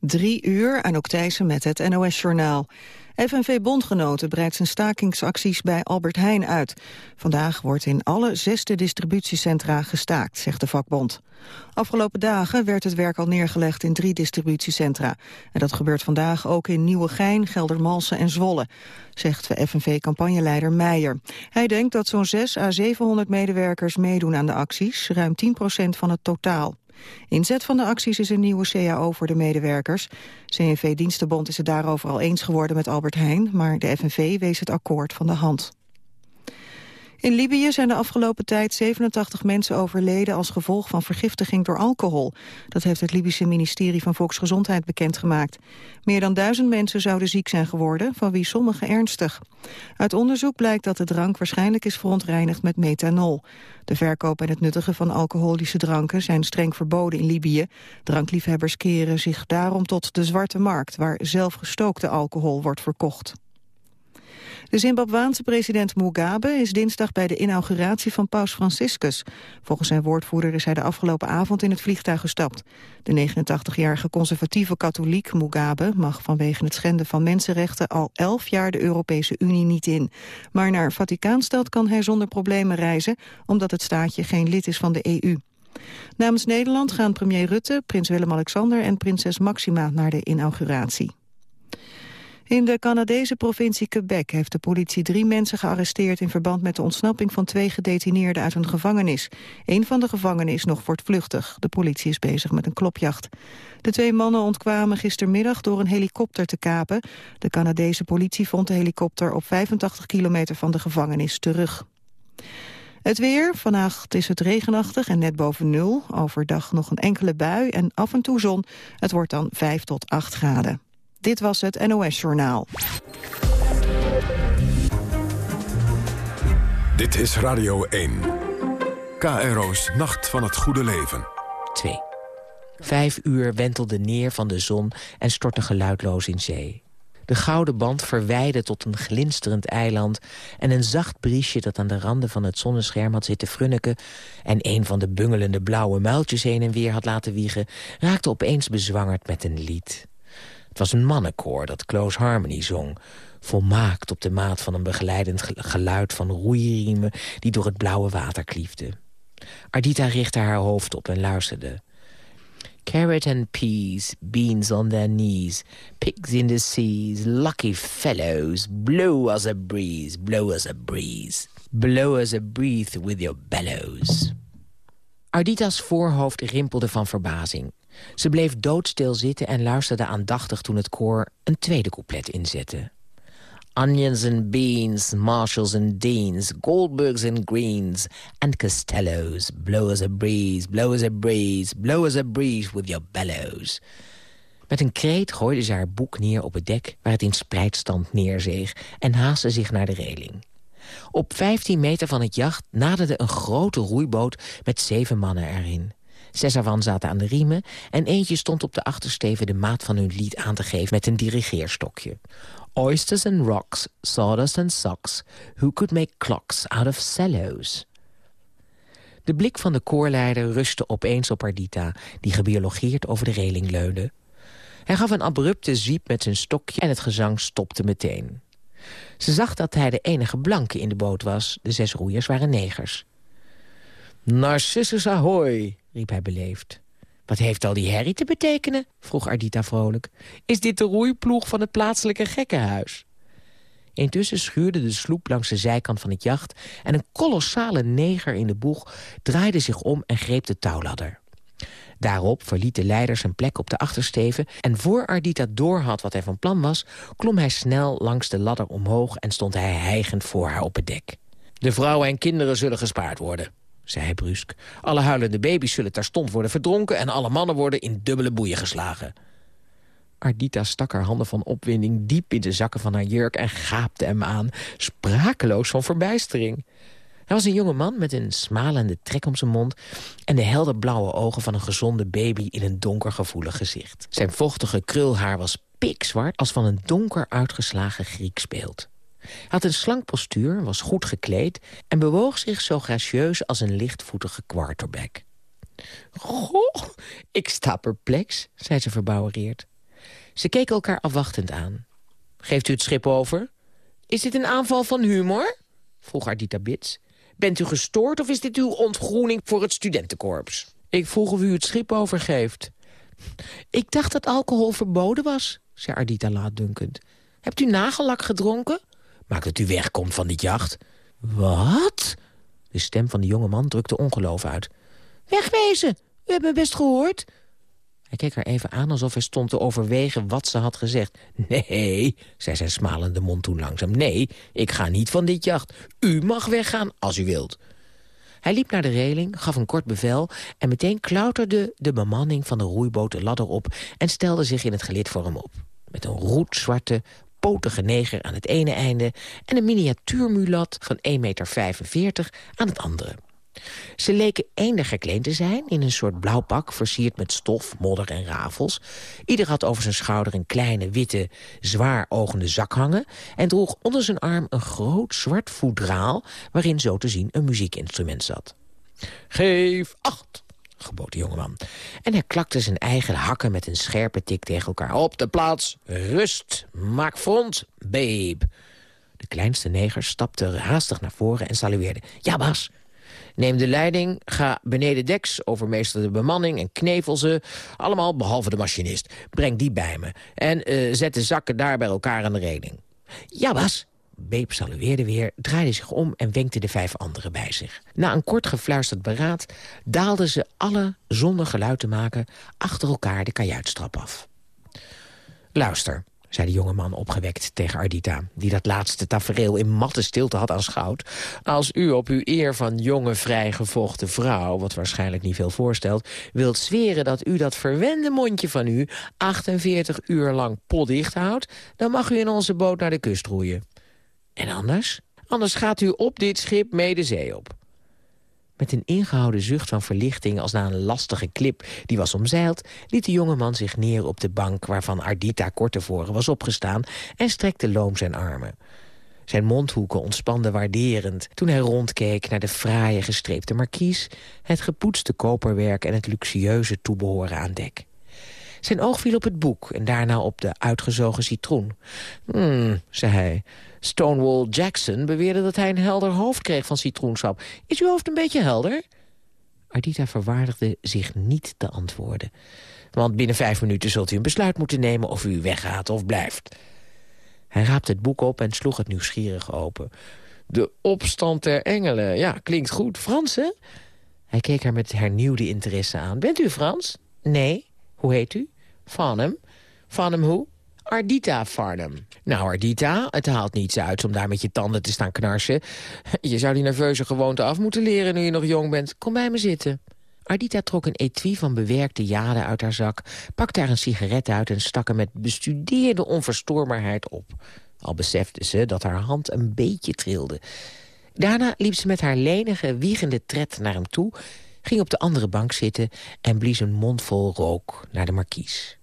Drie uur, aan Thijssen met het NOS-journaal. FNV-bondgenoten breidt zijn stakingsacties bij Albert Heijn uit. Vandaag wordt in alle zesde distributiecentra gestaakt, zegt de vakbond. Afgelopen dagen werd het werk al neergelegd in drie distributiecentra. En dat gebeurt vandaag ook in Nieuwegein, Geldermalsen en Zwolle, zegt FNV-campagneleider Meijer. Hij denkt dat zo'n 6 à 700 medewerkers meedoen aan de acties, ruim 10% van het totaal. Inzet van de acties is een nieuwe CAO voor de medewerkers. CNV-Dienstenbond is het daarover al eens geworden met Albert Heijn... maar de FNV wees het akkoord van de hand. In Libië zijn de afgelopen tijd 87 mensen overleden als gevolg van vergiftiging door alcohol. Dat heeft het Libische ministerie van Volksgezondheid bekendgemaakt. Meer dan duizend mensen zouden ziek zijn geworden, van wie sommigen ernstig. Uit onderzoek blijkt dat de drank waarschijnlijk is verontreinigd met methanol. De verkoop en het nuttigen van alcoholische dranken zijn streng verboden in Libië. Drankliefhebbers keren zich daarom tot de zwarte markt, waar zelfgestookte alcohol wordt verkocht. De Zimbabwaanse president Mugabe is dinsdag bij de inauguratie van paus Franciscus. Volgens zijn woordvoerder is hij de afgelopen avond in het vliegtuig gestapt. De 89-jarige conservatieve katholiek Mugabe mag vanwege het schenden van mensenrechten al 11 jaar de Europese Unie niet in. Maar naar Vaticaanstad kan hij zonder problemen reizen, omdat het staatje geen lid is van de EU. Namens Nederland gaan premier Rutte, prins Willem-Alexander en prinses Maxima naar de inauguratie. In de Canadese provincie Quebec heeft de politie drie mensen gearresteerd in verband met de ontsnapping van twee gedetineerden uit een gevangenis. Een van de gevangenen is nog voortvluchtig. De politie is bezig met een klopjacht. De twee mannen ontkwamen gistermiddag door een helikopter te kapen. De Canadese politie vond de helikopter op 85 kilometer van de gevangenis terug. Het weer, vannacht is het regenachtig en net boven nul. Overdag nog een enkele bui en af en toe zon. Het wordt dan 5 tot 8 graden. Dit was het NOS Journaal. Dit is Radio 1. KRO's Nacht van het Goede Leven. 2. Vijf uur wentelde neer van de zon en stortte geluidloos in zee. De gouden band verwijde tot een glinsterend eiland... en een zacht briesje dat aan de randen van het zonnescherm had zitten frunniken... en een van de bungelende blauwe muiltjes heen en weer had laten wiegen... raakte opeens bezwangerd met een lied. Was een mannenkoor dat Close Harmony zong. Volmaakt op de maat van een begeleidend geluid van roeiriemen... die door het blauwe water kliefden. Ardita richtte haar hoofd op en luisterde. Carrot and peas, beans on their knees, pigs in the seas, lucky fellows, blow us a breeze, blow us a breeze, blow us a breeze with your bellows. Ardita's voorhoofd rimpelde van verbazing. Ze bleef doodstil zitten en luisterde aandachtig toen het koor een tweede couplet inzette. Onions and beans, marshals and deans, Goldbergs and greens, and Costellos. Blow us a breeze, blow us a breeze, blow us a breeze with your bellows. Met een kreet gooide ze haar boek neer op het dek... waar het in spreidstand neerzeeg en haastte zich naar de reling. Op 15 meter van het jacht naderde een grote roeiboot met zeven mannen erin. Zes ervan zaten aan de riemen en eentje stond op de achtersteven de maat van hun lied aan te geven met een dirigeerstokje. Oysters and rocks, sawdust and socks, who could make clocks out of cellos? De blik van de koorleider rustte opeens op Ardita, die gebiologeerd over de reling leunde. Hij gaf een abrupte zwiep met zijn stokje en het gezang stopte meteen. Ze zag dat hij de enige blanke in de boot was. De zes roeiers waren negers. Narcissus ahoy, riep hij beleefd. Wat heeft al die herrie te betekenen? vroeg Ardita vrolijk. Is dit de roeiploeg van het plaatselijke gekkenhuis? Intussen schuurde de sloep langs de zijkant van het jacht... en een kolossale neger in de boeg draaide zich om en greep de touwladder. Daarop verliet de leider zijn plek op de achtersteven... en voor Ardita doorhad wat hij van plan was... klom hij snel langs de ladder omhoog... en stond hij hijgend voor haar op het dek. De vrouwen en kinderen zullen gespaard worden, zei brusk. Alle huilende baby's zullen terstond worden verdronken... en alle mannen worden in dubbele boeien geslagen. Ardita stak haar handen van opwinding diep in de zakken van haar jurk... en gaapte hem aan, sprakeloos van verbijstering. Hij was een jonge man met een smalende trek om zijn mond... en de helderblauwe ogen van een gezonde baby in een donker gevoelig gezicht. Zijn vochtige krulhaar was pikzwart als van een donker uitgeslagen Grieks beeld. Had een slank postuur, was goed gekleed... en bewoog zich zo gracieus als een lichtvoetige quarterback. Goh, ik sta perplex, zei ze verbouwereerd. Ze keken elkaar afwachtend aan. Geeft u het schip over? Is dit een aanval van humor? vroeg Ardita Bits. Bent u gestoord of is dit uw ontgroening voor het studentenkorps? Ik vroeg of u het schip overgeeft. Ik dacht dat alcohol verboden was, zei Ardita laatdunkend. Hebt u nagellak gedronken? Maak dat u wegkomt van dit jacht. Wat? De stem van de jonge man drukte ongeloof uit. Wegwezen! U hebt me best gehoord. Hij keek haar even aan alsof hij stond te overwegen wat ze had gezegd. Nee, zei zijn smalende mond toen langzaam. Nee, ik ga niet van dit jacht. U mag weggaan als u wilt. Hij liep naar de reling, gaf een kort bevel... en meteen klauterde de bemanning van de roeiboot de ladder op... en stelde zich in het gelid voor hem op. Met een roetzwarte, potige neger aan het ene einde... en een miniatuurmulat van 1,45 meter aan het andere. Ze leken eender gekleed te zijn in een soort blauw pak... versierd met stof, modder en rafels. Ieder had over zijn schouder een kleine, witte, zwaar ogende zak hangen... en droeg onder zijn arm een groot zwart voedraal... waarin zo te zien een muziekinstrument zat. Geef acht, gebood de jongeman. En hij klakte zijn eigen hakken met een scherpe tik tegen elkaar. Op de plaats, rust, maak front, babe. De kleinste neger stapte haastig naar voren en salueerde. Ja, Bas, Neem de leiding, ga beneden deks, overmeester de bemanning en knevel ze. Allemaal behalve de machinist. Breng die bij me. En uh, zet de zakken daar bij elkaar aan de reling. Ja, Bas. Beep salueerde weer, draaide zich om en wenkte de vijf anderen bij zich. Na een kort gefluisterd beraad daalden ze alle, zonder geluid te maken, achter elkaar de kajuitstrap af. Luister, zei de jonge man opgewekt tegen Ardita... die dat laatste tafereel in matte stilte had aanschouwd. Als u op uw eer van jonge, vrijgevochten vrouw... wat waarschijnlijk niet veel voorstelt... wilt zweren dat u dat verwende mondje van u... 48 uur lang potdicht houdt... dan mag u in onze boot naar de kust roeien. En anders? Anders gaat u op dit schip mee de zee op. Met een ingehouden zucht van verlichting als na een lastige klip die was omzeild... liet de jonge man zich neer op de bank waarvan Ardita kort tevoren was opgestaan... en strekte loom zijn armen. Zijn mondhoeken ontspanden waarderend toen hij rondkeek naar de fraaie gestreepte markies... het gepoetste koperwerk en het luxueuze toebehoren aan dek. Zijn oog viel op het boek en daarna op de uitgezogen citroen. Hmm, zei hij, Stonewall Jackson beweerde dat hij een helder hoofd kreeg van citroensap. Is uw hoofd een beetje helder? Ardita verwaardigde zich niet te antwoorden. Want binnen vijf minuten zult u een besluit moeten nemen of u weggaat of blijft. Hij raapte het boek op en sloeg het nieuwsgierig open. De opstand der engelen. Ja, klinkt goed. Frans, hè? Hij keek haar met hernieuwde interesse aan. Bent u Frans? Nee. Hoe heet u? Farnham. Farnham hoe? Ardita Farnham. Nou, Ardita, het haalt niets uit om daar met je tanden te staan knarsen. Je zou die nerveuze gewoonte af moeten leren nu je nog jong bent. Kom bij me zitten. Ardita trok een etui van bewerkte jade uit haar zak... pakte daar een sigaret uit en stak hem met bestudeerde onverstoorbaarheid op. Al besefte ze dat haar hand een beetje trilde. Daarna liep ze met haar lenige, wiegende tred naar hem toe... ging op de andere bank zitten en blies een mond vol rook naar de markies.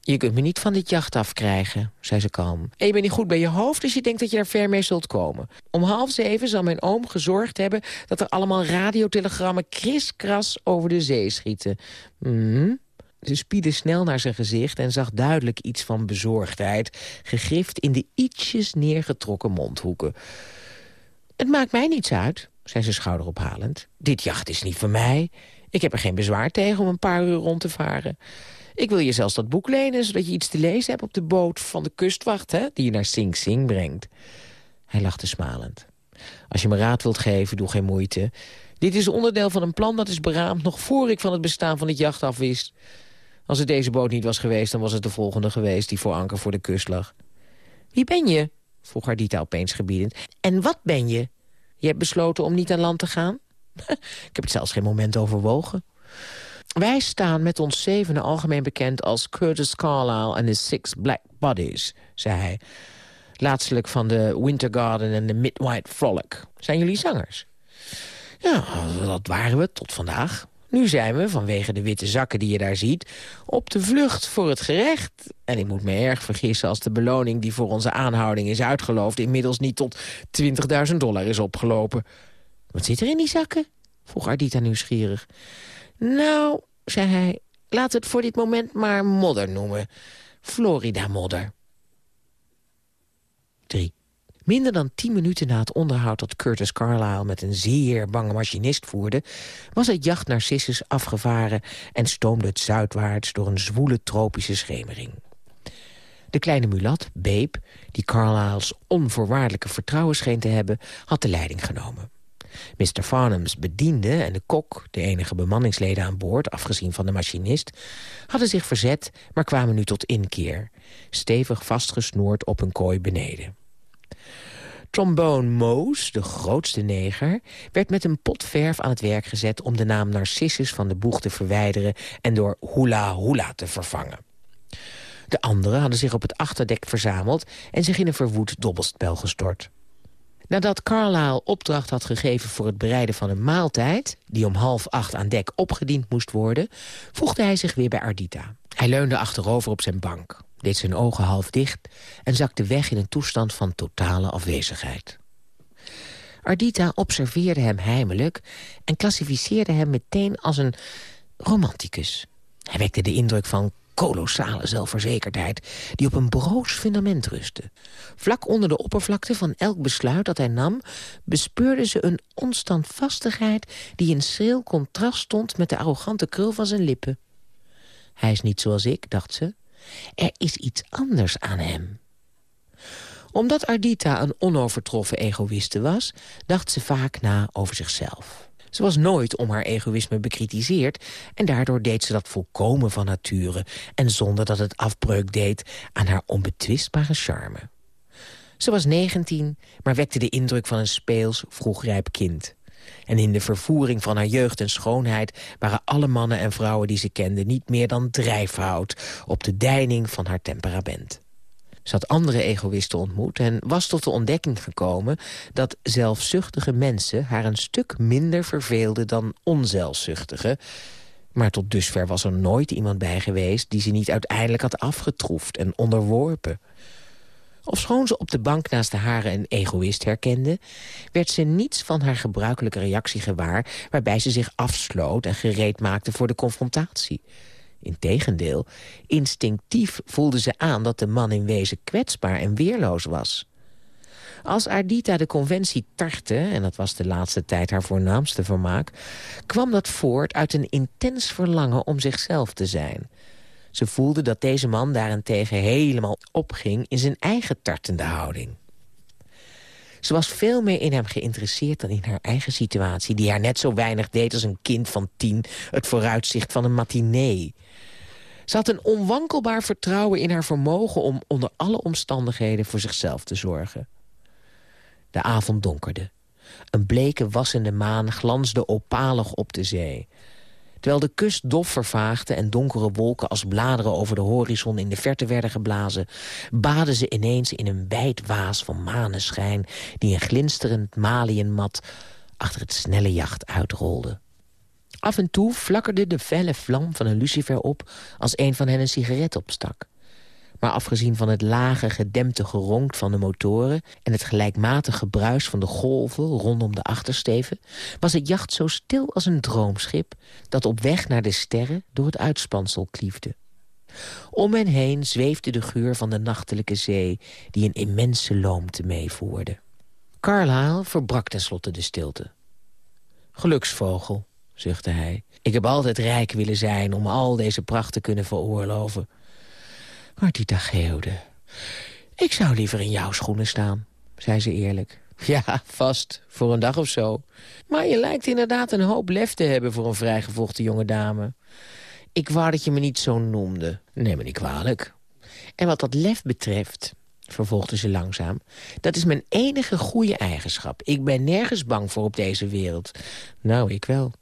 Je kunt me niet van dit jacht afkrijgen, zei ze kalm. En je bent niet goed bij je hoofd, dus je denkt dat je daar ver mee zult komen. Om half zeven zal mijn oom gezorgd hebben... dat er allemaal radiotelegrammen kriskras over de zee schieten. Mm. Ze spiedde snel naar zijn gezicht en zag duidelijk iets van bezorgdheid... gegrift in de ietsjes neergetrokken mondhoeken. Het maakt mij niets uit, zei ze schouderophalend. Dit jacht is niet voor mij. Ik heb er geen bezwaar tegen om een paar uur rond te varen. Ik wil je zelfs dat boek lenen, zodat je iets te lezen hebt op de boot van de kustwacht, hè, die je naar Sing Sing brengt. Hij lachte smalend. Als je me raad wilt geven, doe geen moeite. Dit is onderdeel van een plan dat is beraamd nog voor ik van het bestaan van het jacht afwist. Als het deze boot niet was geweest, dan was het de volgende geweest die voor anker voor de kust lag. Wie ben je? vroeg Ardita opeens gebiedend. En wat ben je? Je hebt besloten om niet aan land te gaan? ik heb het zelfs geen moment overwogen. Wij staan met ons zevende algemeen bekend als Curtis Carlyle en his Six Black Bodies, zei hij. Laatstelijk van de Winter Garden en de Midnight Frolic. Zijn jullie zangers? Ja, dat waren we tot vandaag. Nu zijn we, vanwege de witte zakken die je daar ziet... op de vlucht voor het gerecht. En ik moet me erg vergissen als de beloning die voor onze aanhouding is uitgeloofd... inmiddels niet tot 20.000 dollar is opgelopen. Wat zit er in die zakken? vroeg Ardita nieuwsgierig. Nou, zei hij, Laat het voor dit moment maar modder noemen. Florida-modder. 3. Minder dan tien minuten na het onderhoud dat Curtis Carlyle met een zeer bange machinist voerde, was het jacht Narcissus afgevaren en stoomde het zuidwaarts door een zwoele tropische schemering. De kleine mulat, Babe, die Carlyle's onvoorwaardelijke vertrouwen scheen te hebben, had de leiding genomen. Mr. Farnham's bediende en de kok, de enige bemanningsleden aan boord... afgezien van de machinist, hadden zich verzet... maar kwamen nu tot inkeer, stevig vastgesnoerd op een kooi beneden. Trombone Moos, de grootste neger, werd met een pot verf aan het werk gezet... om de naam Narcissus van de boeg te verwijderen... en door Hula Hula te vervangen. De anderen hadden zich op het achterdek verzameld... en zich in een verwoed dobbelspel gestort. Nadat Carlyle opdracht had gegeven voor het bereiden van een maaltijd... die om half acht aan dek opgediend moest worden... voegde hij zich weer bij Ardita. Hij leunde achterover op zijn bank, deed zijn ogen half dicht... en zakte weg in een toestand van totale afwezigheid. Ardita observeerde hem heimelijk... en klassificeerde hem meteen als een romanticus. Hij wekte de indruk van kolossale zelfverzekerdheid... die op een broos fundament rustte. Vlak onder de oppervlakte van elk besluit dat hij nam... bespeurde ze een onstandvastigheid die in schril contrast stond... met de arrogante krul van zijn lippen. Hij is niet zoals ik, dacht ze. Er is iets anders aan hem. Omdat Ardita een onovertroffen egoïste was... dacht ze vaak na over zichzelf. Ze was nooit om haar egoïsme bekritiseerd... en daardoor deed ze dat volkomen van nature... en zonder dat het afbreuk deed aan haar onbetwistbare charme. Ze was 19, maar wekte de indruk van een speels, vroegrijp kind. En in de vervoering van haar jeugd en schoonheid... waren alle mannen en vrouwen die ze kende niet meer dan drijfhout... op de deining van haar temperament. Ze had andere egoïsten ontmoet en was tot de ontdekking gekomen... dat zelfzuchtige mensen haar een stuk minder verveelden dan onzelfzuchtige... Maar tot dusver was er nooit iemand bij geweest... die ze niet uiteindelijk had afgetroefd en onderworpen. Ofschoon ze op de bank naast de haren een egoïst herkende... werd ze niets van haar gebruikelijke reactie gewaar... waarbij ze zich afsloot en gereed maakte voor de confrontatie. Integendeel, instinctief voelde ze aan dat de man in wezen kwetsbaar en weerloos was. Als Ardita de conventie tartte, en dat was de laatste tijd haar voornaamste vermaak... kwam dat voort uit een intens verlangen om zichzelf te zijn. Ze voelde dat deze man daarentegen helemaal opging in zijn eigen tartende houding. Ze was veel meer in hem geïnteresseerd dan in haar eigen situatie... die haar net zo weinig deed als een kind van tien... het vooruitzicht van een matinee. Ze had een onwankelbaar vertrouwen in haar vermogen... om onder alle omstandigheden voor zichzelf te zorgen. De avond donkerde. Een bleke wassende maan glansde opalig op de zee. Terwijl de kust dof vervaagde en donkere wolken als bladeren over de horizon in de verte werden geblazen, baden ze ineens in een wijd waas van maneschijn die een glinsterend maliënmat achter het snelle jacht uitrolde. Af en toe flakkerde de felle vlam van een lucifer op als een van hen een sigaret opstak. Maar afgezien van het lage, gedempte geronk van de motoren... en het gelijkmatige gebruis van de golven rondom de achtersteven... was het jacht zo stil als een droomschip... dat op weg naar de sterren door het uitspansel kliefde. Om hen heen zweefde de geur van de nachtelijke zee... die een immense loomte meevoerde. Carlyle verbrak tenslotte de stilte. Geluksvogel, zuchtte hij. Ik heb altijd rijk willen zijn om al deze pracht te kunnen veroorloven. Maar Tita geeuwde. Ik zou liever in jouw schoenen staan, zei ze eerlijk. Ja, vast, voor een dag of zo. Maar je lijkt inderdaad een hoop lef te hebben voor een vrijgevochten jonge dame. Ik wou dat je me niet zo noemde. Neem me niet kwalijk. En wat dat lef betreft, vervolgde ze langzaam... dat is mijn enige goede eigenschap. Ik ben nergens bang voor op deze wereld. Nou, ik wel.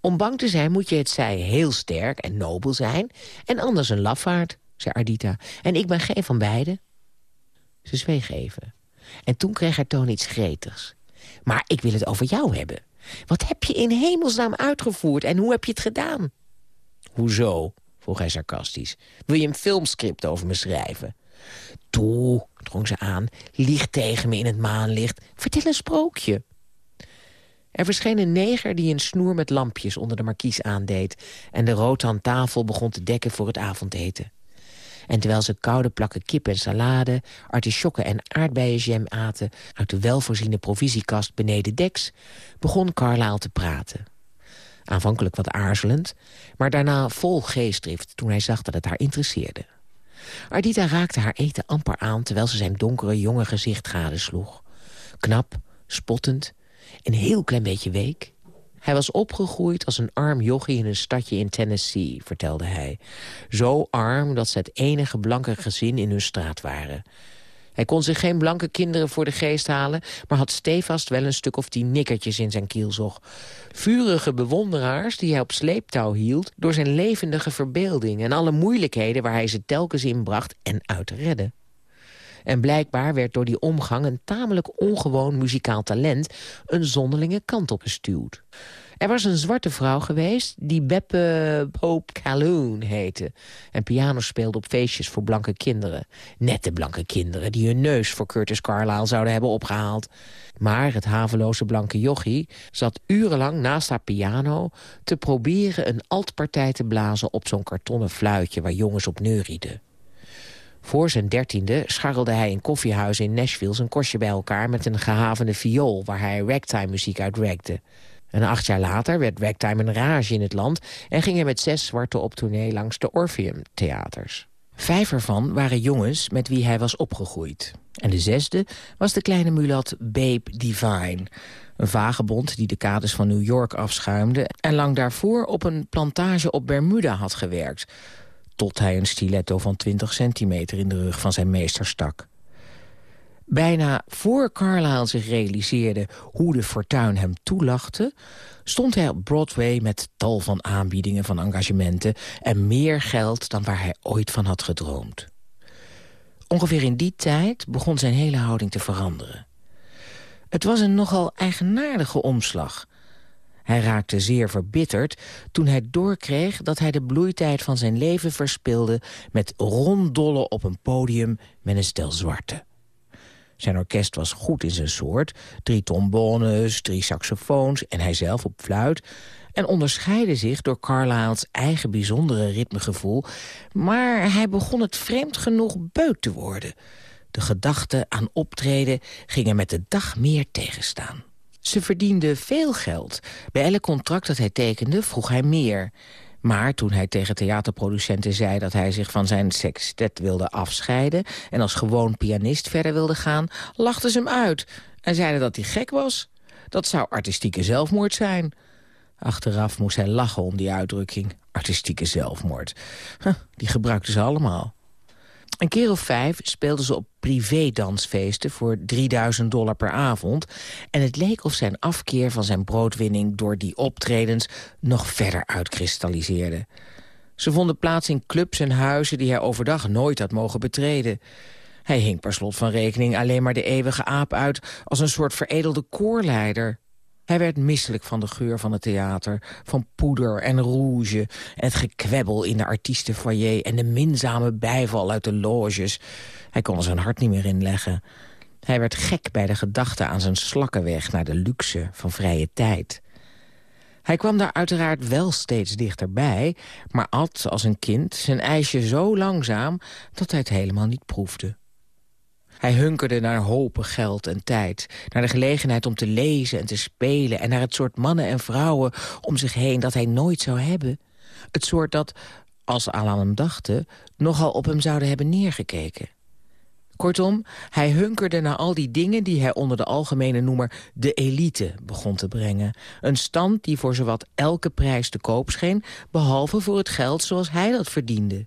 Om bang te zijn moet je het zij heel sterk en nobel zijn... en anders een lafaard zei Ardita. En ik ben geen van beiden. Ze zweeg even. En toen kreeg haar toon iets gretigs. Maar ik wil het over jou hebben. Wat heb je in hemelsnaam uitgevoerd en hoe heb je het gedaan? Hoezo? vroeg hij sarcastisch. Wil je een filmscript over me schrijven? Toe, drong ze aan, lieg tegen me in het maanlicht. Vertel een sprookje. Er verscheen een neger die een snoer met lampjes onder de markies aandeed... en de rotan tafel begon te dekken voor het avondeten. En terwijl ze koude plakken kip en salade, artisjokken en aardbeienjam aten... uit de welvoorziene provisiekast beneden deks, begon Carlyle te praten. Aanvankelijk wat aarzelend, maar daarna vol geestdrift... toen hij zag dat het haar interesseerde. Ardita raakte haar eten amper aan... terwijl ze zijn donkere, jonge gezicht gadesloeg. Knap, spottend, een heel klein beetje week. Hij was opgegroeid als een arm jochie in een stadje in Tennessee, vertelde hij. Zo arm dat ze het enige blanke gezin in hun straat waren. Hij kon zich geen blanke kinderen voor de geest halen... maar had stevast wel een stuk of tien nikkertjes in zijn kielzog. Vurige bewonderaars die hij op sleeptouw hield... door zijn levendige verbeelding en alle moeilijkheden... waar hij ze telkens inbracht en uitredde. En blijkbaar werd door die omgang een tamelijk ongewoon muzikaal talent... een zonderlinge kant op gestuurd. Er was een zwarte vrouw geweest die Beppe Pope Calhoun heette... en piano speelde op feestjes voor blanke kinderen. Nette blanke kinderen die hun neus voor Curtis Carlyle zouden hebben opgehaald. Maar het haveloze blanke jochie zat urenlang naast haar piano... te proberen een altpartij te blazen op zo'n kartonnen fluitje... waar jongens op neurieden. Voor zijn dertiende scharrelde hij in koffiehuizen in Nashville zijn kostje bij elkaar met een gehavende viool waar hij ragtime muziek uit ragde. En acht jaar later werd ragtime een rage in het land en ging hij met zes zwarte op tournee langs de Orpheum theaters. Vijf ervan waren jongens met wie hij was opgegroeid. En de zesde was de kleine mulat Babe Divine. Een vagebond die de kades van New York afschuimde... en lang daarvoor op een plantage op Bermuda had gewerkt tot hij een stiletto van 20 centimeter in de rug van zijn meester stak. Bijna voor Carlyle zich realiseerde hoe de fortuin hem toelachte... stond hij op Broadway met tal van aanbiedingen van engagementen... en meer geld dan waar hij ooit van had gedroomd. Ongeveer in die tijd begon zijn hele houding te veranderen. Het was een nogal eigenaardige omslag... Hij raakte zeer verbitterd toen hij doorkreeg dat hij de bloeitijd van zijn leven verspilde... met ronddollen op een podium met een stel zwarte. Zijn orkest was goed in zijn soort. Drie trombones, drie saxofoons en hij zelf op fluit. En onderscheidde zich door Carlyle's eigen bijzondere ritmegevoel. Maar hij begon het vreemd genoeg beuk te worden. De gedachte aan optreden ging er met de dag meer tegenstaan. Ze verdiende veel geld. Bij elk contract dat hij tekende vroeg hij meer. Maar toen hij tegen theaterproducenten zei dat hij zich van zijn sextet wilde afscheiden... en als gewoon pianist verder wilde gaan, lachten ze hem uit... en zeiden dat hij gek was. Dat zou artistieke zelfmoord zijn. Achteraf moest hij lachen om die uitdrukking. Artistieke zelfmoord. Die gebruikten ze allemaal. Een keer of vijf speelden ze op privédansfeesten voor 3000 dollar per avond. En het leek of zijn afkeer van zijn broodwinning door die optredens nog verder uitkristalliseerde. Ze vonden plaats in clubs en huizen die hij overdag nooit had mogen betreden. Hij hing per slot van rekening alleen maar de eeuwige aap uit als een soort veredelde koorleider. Hij werd misselijk van de geur van het theater, van poeder en rouge... het gekwebbel in de artiestenfoyer en de minzame bijval uit de loges. Hij kon zijn hart niet meer inleggen. Hij werd gek bij de gedachte aan zijn slakkenweg naar de luxe van vrije tijd. Hij kwam daar uiteraard wel steeds dichterbij... maar at als een kind zijn ijsje zo langzaam dat hij het helemaal niet proefde. Hij hunkerde naar hopen geld en tijd. Naar de gelegenheid om te lezen en te spelen... en naar het soort mannen en vrouwen om zich heen dat hij nooit zou hebben. Het soort dat, als ze aan hem dachten... nogal op hem zouden hebben neergekeken. Kortom, hij hunkerde naar al die dingen die hij onder de algemene noemer de elite begon te brengen. Een stand die voor zowat elke prijs te koop scheen, behalve voor het geld zoals hij dat verdiende.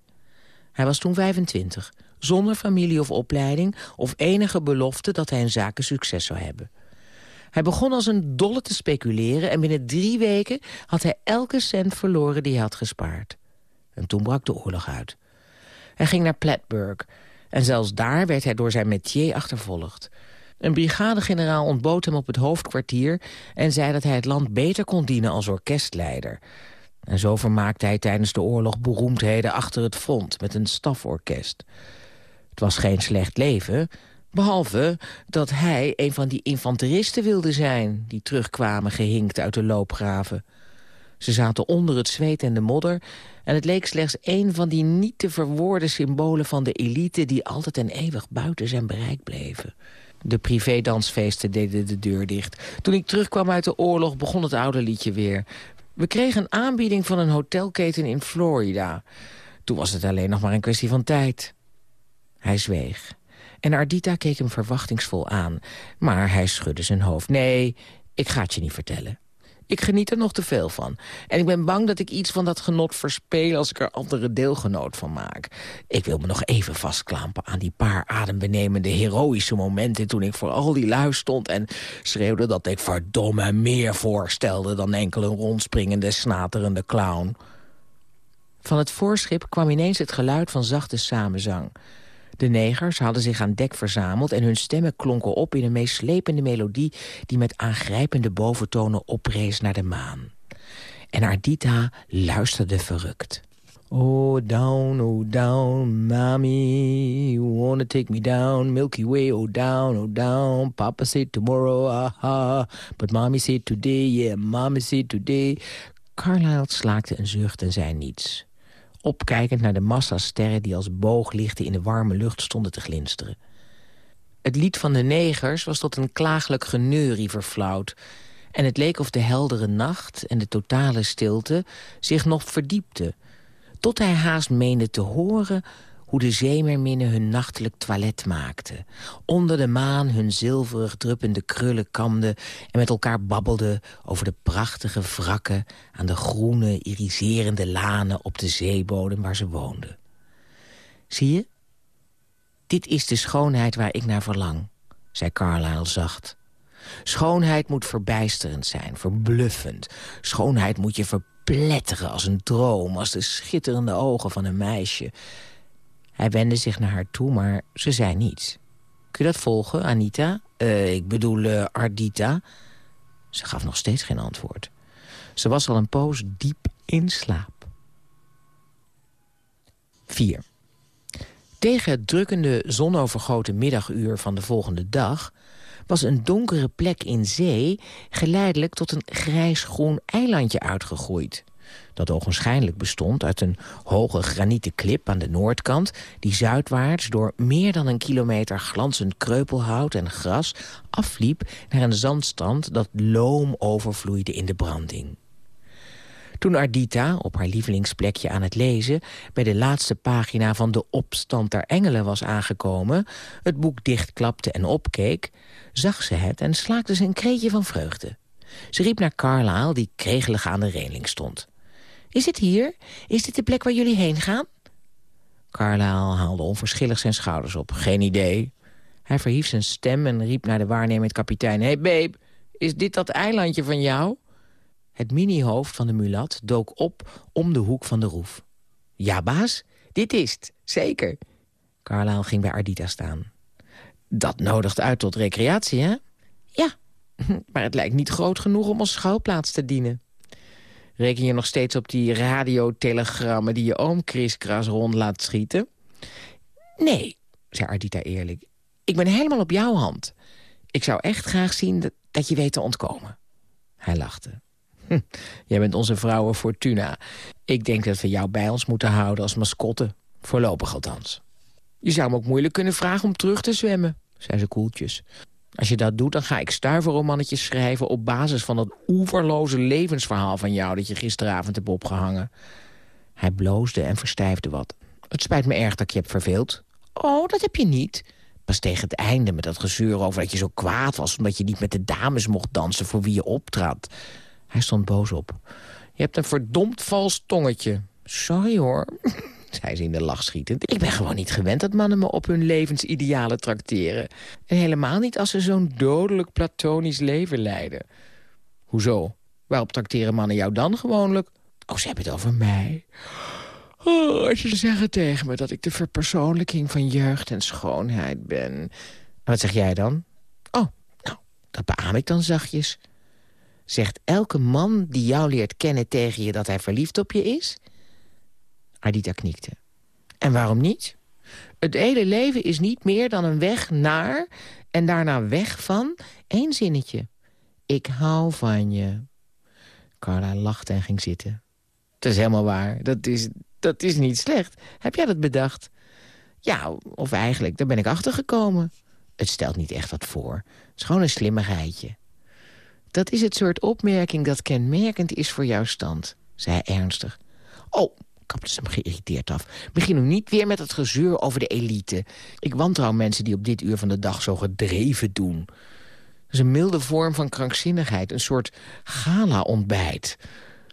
Hij was toen 25, zonder familie of opleiding of enige belofte dat hij een zaken succes zou hebben. Hij begon als een dolle te speculeren en binnen drie weken had hij elke cent verloren die hij had gespaard. En toen brak de oorlog uit. Hij ging naar Plattsburgh en zelfs daar werd hij door zijn métier achtervolgd. Een brigadegeneraal ontbood hem op het hoofdkwartier... en zei dat hij het land beter kon dienen als orkestleider. En zo vermaakte hij tijdens de oorlog beroemdheden achter het front... met een staforkest. Het was geen slecht leven, Behalve dat hij een van die infanteristen wilde zijn... die terugkwamen gehinkt uit de loopgraven. Ze zaten onder het zweet en de modder... en het leek slechts een van die niet te verwoorden symbolen van de elite... die altijd en eeuwig buiten zijn bereik bleven. De privédansfeesten deden de deur dicht. Toen ik terugkwam uit de oorlog begon het oude liedje weer. We kregen een aanbieding van een hotelketen in Florida. Toen was het alleen nog maar een kwestie van tijd. Hij zweeg. En Ardita keek hem verwachtingsvol aan. Maar hij schudde zijn hoofd. Nee, ik ga het je niet vertellen. Ik geniet er nog te veel van. En ik ben bang dat ik iets van dat genot verspeel... als ik er andere deelgenoot van maak. Ik wil me nog even vastklampen aan die paar adembenemende heroïsche momenten... toen ik voor al die lui stond en schreeuwde dat ik verdomme meer voorstelde... dan enkel een rondspringende, snaterende clown. Van het voorschip kwam ineens het geluid van zachte samenzang... De negers hadden zich aan dek verzameld en hun stemmen klonken op in een meeslepende melodie die met aangrijpende boventonen oprees naar de maan. En Ardita luisterde verrukt. Oh, down, oh, down, mommy, you wanna take me down, Milky Way, oh, down, oh, down, Papa said tomorrow, aha, but mommy said today, yeah, mommy said today. Carlyle slaakte een zucht en zei niets opkijkend naar de massa sterren... die als booglichten in de warme lucht stonden te glinsteren. Het lied van de negers was tot een klagelijk geneurie verflauwd... en het leek of de heldere nacht en de totale stilte zich nog verdiepte... tot hij haast meende te horen hoe de zeemerminnen hun nachtelijk toilet maakten. Onder de maan hun zilverig druppende krullen kamden... en met elkaar babbelden over de prachtige wrakken... aan de groene, iriserende lanen op de zeebodem waar ze woonden. Zie je? Dit is de schoonheid waar ik naar verlang, zei Carlyle zacht. Schoonheid moet verbijsterend zijn, verbluffend. Schoonheid moet je verpletteren als een droom... als de schitterende ogen van een meisje... Hij wendde zich naar haar toe, maar ze zei niets. Kun je dat volgen, Anita? Uh, ik bedoel uh, Ardita. Ze gaf nog steeds geen antwoord. Ze was al een poos diep in slaap. 4. Tegen het drukkende, zonovergoten middaguur van de volgende dag... was een donkere plek in zee geleidelijk tot een grijs-groen eilandje uitgegroeid dat ogenschijnlijk bestond uit een hoge granieten klip aan de noordkant... die zuidwaarts door meer dan een kilometer glanzend kreupelhout en gras afliep naar een zandstrand dat loom overvloeide in de branding. Toen Ardita, op haar lievelingsplekje aan het lezen... bij de laatste pagina van De Opstand der Engelen was aangekomen... het boek dichtklapte en opkeek, zag ze het en slaakte ze een kreetje van vreugde. Ze riep naar Carlyle, die kregelig aan de reling stond. Is het hier? Is dit de plek waar jullie heen gaan? Carlyle haalde onverschillig zijn schouders op. Geen idee. Hij verhief zijn stem en riep naar de waarnemend kapitein. Hé hey babe, is dit dat eilandje van jou? Het minihoofd van de mulat dook op om de hoek van de roef. Ja, baas, dit is het, zeker. Carlyle ging bij Ardita staan. Dat nodigt uit tot recreatie, hè? Ja, maar het lijkt niet groot genoeg om als schouwplaats te dienen. Reken je nog steeds op die radiotelegrammen... die je oom kriskras rond laat schieten? Nee, zei Ardita eerlijk. Ik ben helemaal op jouw hand. Ik zou echt graag zien dat, dat je weet te ontkomen. Hij lachte. Hm, jij bent onze vrouwen Fortuna. Ik denk dat we jou bij ons moeten houden als mascotte. Voorlopig althans. Je zou me ook moeilijk kunnen vragen om terug te zwemmen, zei ze koeltjes. Als je dat doet, dan ga ik stuiverromannetjes schrijven... op basis van dat oeverloze levensverhaal van jou... dat je gisteravond hebt opgehangen. Hij bloosde en verstijfde wat. Het spijt me erg dat ik je heb verveeld. Oh, dat heb je niet. Pas tegen het einde met dat gezeur over dat je zo kwaad was... omdat je niet met de dames mocht dansen voor wie je optrad. Hij stond boos op. Je hebt een verdomd vals tongetje. Sorry hoor zei ze in de lach schietend. Ik ben gewoon niet gewend dat mannen me op hun levensidealen trakteren. En helemaal niet als ze zo'n dodelijk platonisch leven leiden. Hoezo? Waarop trakteren mannen jou dan gewoonlijk? Oh, ze hebben het over mij. Oh, als je zeggen tegen me dat ik de verpersoonlijking van jeugd en schoonheid ben. Wat zeg jij dan? Oh, nou, dat beaam ik dan zachtjes. Zegt elke man die jou leert kennen tegen je dat hij verliefd op je is? Ardita knikte. En waarom niet? Het hele leven is niet meer dan een weg naar en daarna weg van één zinnetje. Ik hou van je. Carla lachte en ging zitten. Dat is helemaal waar. Dat is, dat is niet slecht. Heb jij dat bedacht? Ja, of eigenlijk, daar ben ik achter gekomen. Het stelt niet echt wat voor. Het is gewoon een slimmigheidje. Dat is het soort opmerking dat kenmerkend is voor jouw stand, zei ernstig. Oh, kapte ze hem geïrriteerd af. Begin nu niet weer met het gezeur over de elite. Ik wantrouw mensen die op dit uur van de dag zo gedreven doen. Dat is een milde vorm van krankzinnigheid, een soort gala-ontbijt.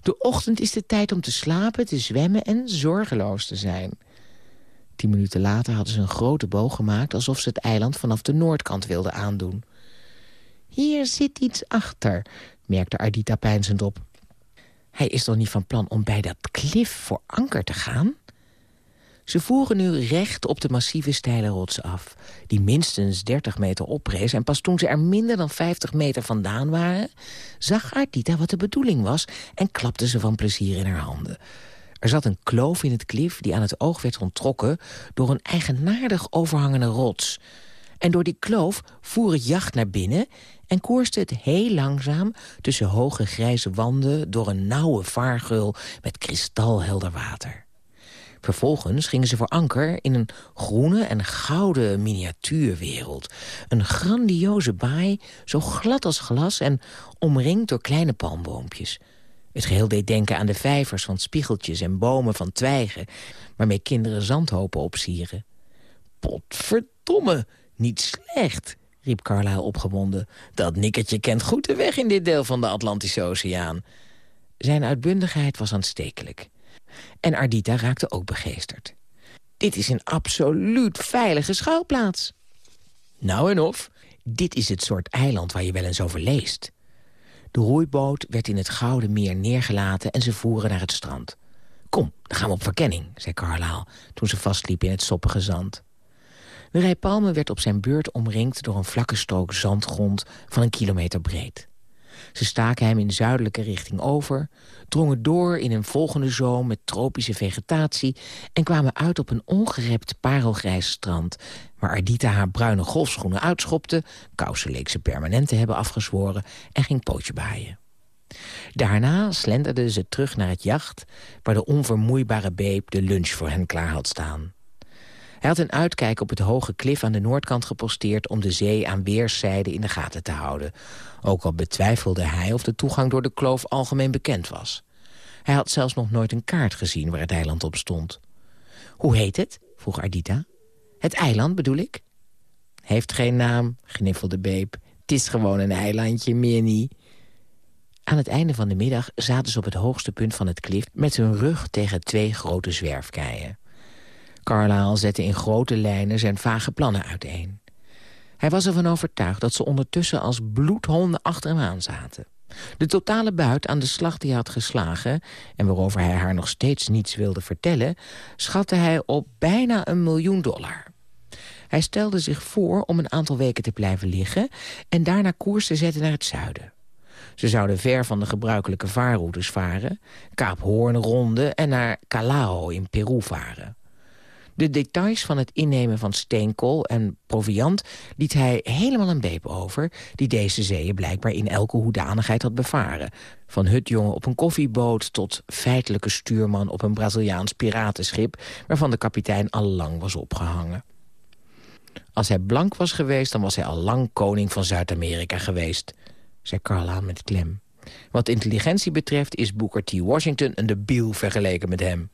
De ochtend is de tijd om te slapen, te zwemmen en zorgeloos te zijn. Tien minuten later hadden ze een grote boog gemaakt... alsof ze het eiland vanaf de noordkant wilden aandoen. Hier zit iets achter, merkte Ardita peinzend op. Hij is toch niet van plan om bij dat klif voor anker te gaan? Ze voeren nu recht op de massieve steile rots af... die minstens 30 meter oprees... en pas toen ze er minder dan 50 meter vandaan waren... zag Ardita wat de bedoeling was... en klapte ze van plezier in haar handen. Er zat een kloof in het klif die aan het oog werd onttrokken... door een eigenaardig overhangende rots. En door die kloof voer het jacht naar binnen... en koerste het heel langzaam tussen hoge grijze wanden... door een nauwe vaargeul met kristalhelder water. Vervolgens gingen ze voor anker in een groene en gouden miniatuurwereld. Een grandioze baai, zo glad als glas en omringd door kleine palmboompjes. Het geheel deed denken aan de vijvers van spiegeltjes en bomen van twijgen... waarmee kinderen zandhopen opsieren. Potverdomme, niet slecht, riep Carlyle opgewonden. Dat nikkertje kent goed de weg in dit deel van de Atlantische Oceaan. Zijn uitbundigheid was aanstekelijk. En Ardita raakte ook begeesterd. Dit is een absoluut veilige schuilplaats. Nou en of, dit is het soort eiland waar je wel eens over leest. De roeiboot werd in het Gouden Meer neergelaten en ze voeren naar het strand. Kom, dan gaan we op verkenning, zei Carlaal toen ze vastliep in het soppige zand. Rij palmen werd op zijn beurt omringd door een vlakke strook zandgrond van een kilometer breed. Ze staken hem in zuidelijke richting over, drongen door in een volgende zoom met tropische vegetatie... en kwamen uit op een ongerept parelgrijs strand... waar Ardita haar bruine golfschoenen uitschopte... kousen leek ze permanent te hebben afgezworen en ging pootje baaien. Daarna slenderde ze terug naar het jacht... waar de onvermoeibare Beep de lunch voor hen klaar had staan. Hij had een uitkijk op het hoge klif aan de noordkant geposteerd... om de zee aan weerszijden in de gaten te houden. Ook al betwijfelde hij of de toegang door de kloof algemeen bekend was. Hij had zelfs nog nooit een kaart gezien waar het eiland op stond. Hoe heet het? vroeg Ardita. Het eiland bedoel ik? Heeft geen naam, gniffelde Beep. Het is gewoon een eilandje, meer niet. Aan het einde van de middag zaten ze op het hoogste punt van het klif... met hun rug tegen twee grote zwerfkeien. Carlyle zette in grote lijnen zijn vage plannen uiteen. Hij was ervan overtuigd dat ze ondertussen als bloedhonden achter hem aan zaten. De totale buit aan de slag die hij had geslagen... en waarover hij haar nog steeds niets wilde vertellen... schatte hij op bijna een miljoen dollar. Hij stelde zich voor om een aantal weken te blijven liggen... en daarna koers te zetten naar het zuiden. Ze zouden ver van de gebruikelijke vaarroutes varen... Kaap Hoorn ronden en naar Callao in Peru varen. De details van het innemen van steenkool en proviand liet hij helemaal een beep over... die deze zeeën blijkbaar in elke hoedanigheid had bevaren. Van hutjongen op een koffieboot tot feitelijke stuurman op een Braziliaans piratenschip... waarvan de kapitein al lang was opgehangen. Als hij blank was geweest, dan was hij al lang koning van Zuid-Amerika geweest, zei Carla met klem. Wat intelligentie betreft is Booker T. Washington een debiel vergeleken met hem.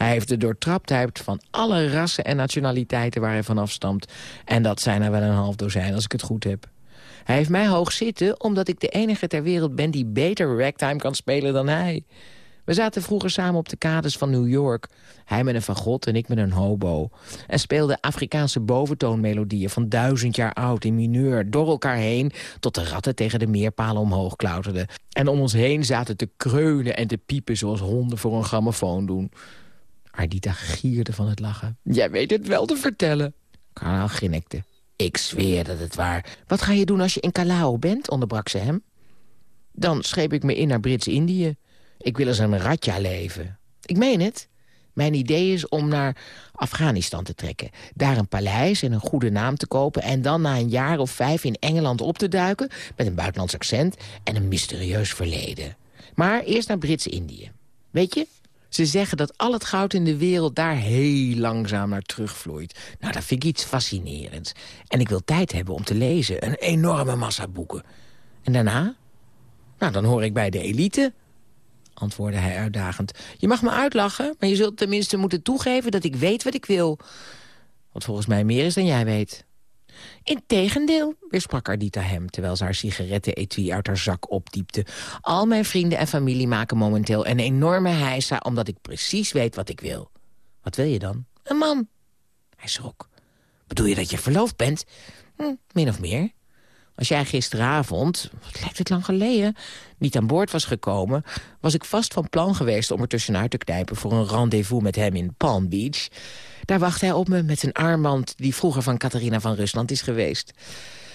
Hij heeft de doortraptheid van alle rassen en nationaliteiten waar hij van afstamt. En dat zijn er wel een half dozijn als ik het goed heb. Hij heeft mij hoog zitten omdat ik de enige ter wereld ben die beter ragtime kan spelen dan hij. We zaten vroeger samen op de kades van New York. Hij met een fagot en ik met een hobo. En speelden Afrikaanse boventoonmelodieën van duizend jaar oud in mineur... door elkaar heen tot de ratten tegen de meerpalen omhoog klauterden. En om ons heen zaten te kreunen en te piepen zoals honden voor een grammofoon doen. Ardita gierde van het lachen. Jij weet het wel te vertellen. Karel grinnikte. Ik zweer dat het waar. Wat ga je doen als je in Calao bent, onderbrak ze hem. Dan scheep ik me in naar Brits-Indië. Ik wil als een ratja leven. Ik meen het. Mijn idee is om naar Afghanistan te trekken. Daar een paleis en een goede naam te kopen... en dan na een jaar of vijf in Engeland op te duiken... met een buitenlands accent en een mysterieus verleden. Maar eerst naar Brits-Indië. Weet je, ze zeggen dat al het goud in de wereld daar heel langzaam naar terugvloeit. Nou, dat vind ik iets fascinerends. En ik wil tijd hebben om te lezen. Een enorme massa boeken. En daarna? Nou, dan hoor ik bij de elite antwoordde hij uitdagend. Je mag me uitlachen, maar je zult tenminste moeten toegeven dat ik weet wat ik wil. Wat volgens mij meer is dan jij weet. Integendeel, weersprak Ardita hem... terwijl ze haar sigaretten-etui uit haar zak opdiepte. Al mijn vrienden en familie maken momenteel een enorme heisa... omdat ik precies weet wat ik wil. Wat wil je dan? Een man. Hij schrok. Bedoel je dat je verloofd bent? Hm, min of meer. Als jij gisteravond, wat lijkt het lang geleden, niet aan boord was gekomen... was ik vast van plan geweest om er tussenuit te knijpen... voor een rendezvous met hem in Palm Beach. Daar wacht hij op me met een armband die vroeger van Catharina van Rusland is geweest.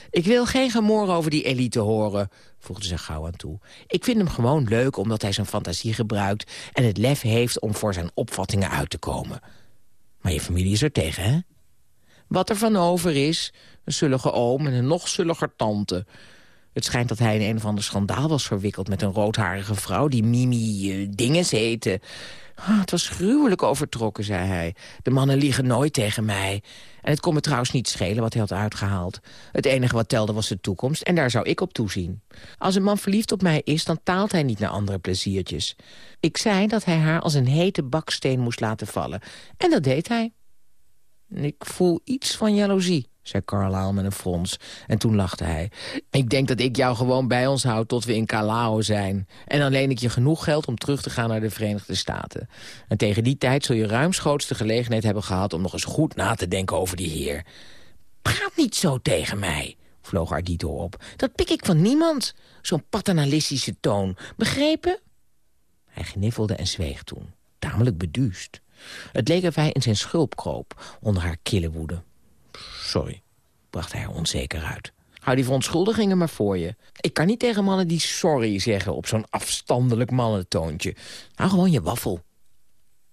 Ik wil geen gemor over die elite horen, voegde ze gauw aan toe. Ik vind hem gewoon leuk omdat hij zijn fantasie gebruikt... en het lef heeft om voor zijn opvattingen uit te komen. Maar je familie is er tegen, hè? Wat er van over is, een zullige oom en een nog zulliger tante. Het schijnt dat hij in een of ander schandaal was verwikkeld... met een roodharige vrouw die Mimi uh, Dinges heette. Ah, het was gruwelijk overtrokken, zei hij. De mannen liegen nooit tegen mij. En het kon me trouwens niet schelen wat hij had uitgehaald. Het enige wat telde was de toekomst en daar zou ik op toezien. Als een man verliefd op mij is, dan taalt hij niet naar andere pleziertjes. Ik zei dat hij haar als een hete baksteen moest laten vallen. En dat deed hij. Ik voel iets van jaloezie, zei Carlyle met een frons. En toen lachte hij. Ik denk dat ik jou gewoon bij ons houd tot we in Calao zijn. En dan leen ik je genoeg geld om terug te gaan naar de Verenigde Staten. En tegen die tijd zul je ruimschoots de gelegenheid hebben gehad... om nog eens goed na te denken over die heer. Praat niet zo tegen mij, vloog Ardito op. Dat pik ik van niemand. Zo'n paternalistische toon. Begrepen? Hij gniffelde en zweeg toen. Tamelijk beduust. Het leek of hij in zijn schulp kroop, onder haar kille woede. Sorry, bracht hij er onzeker uit. Hou die verontschuldigingen maar voor je. Ik kan niet tegen mannen die sorry zeggen op zo'n afstandelijk mannentoontje. Hou gewoon je waffel.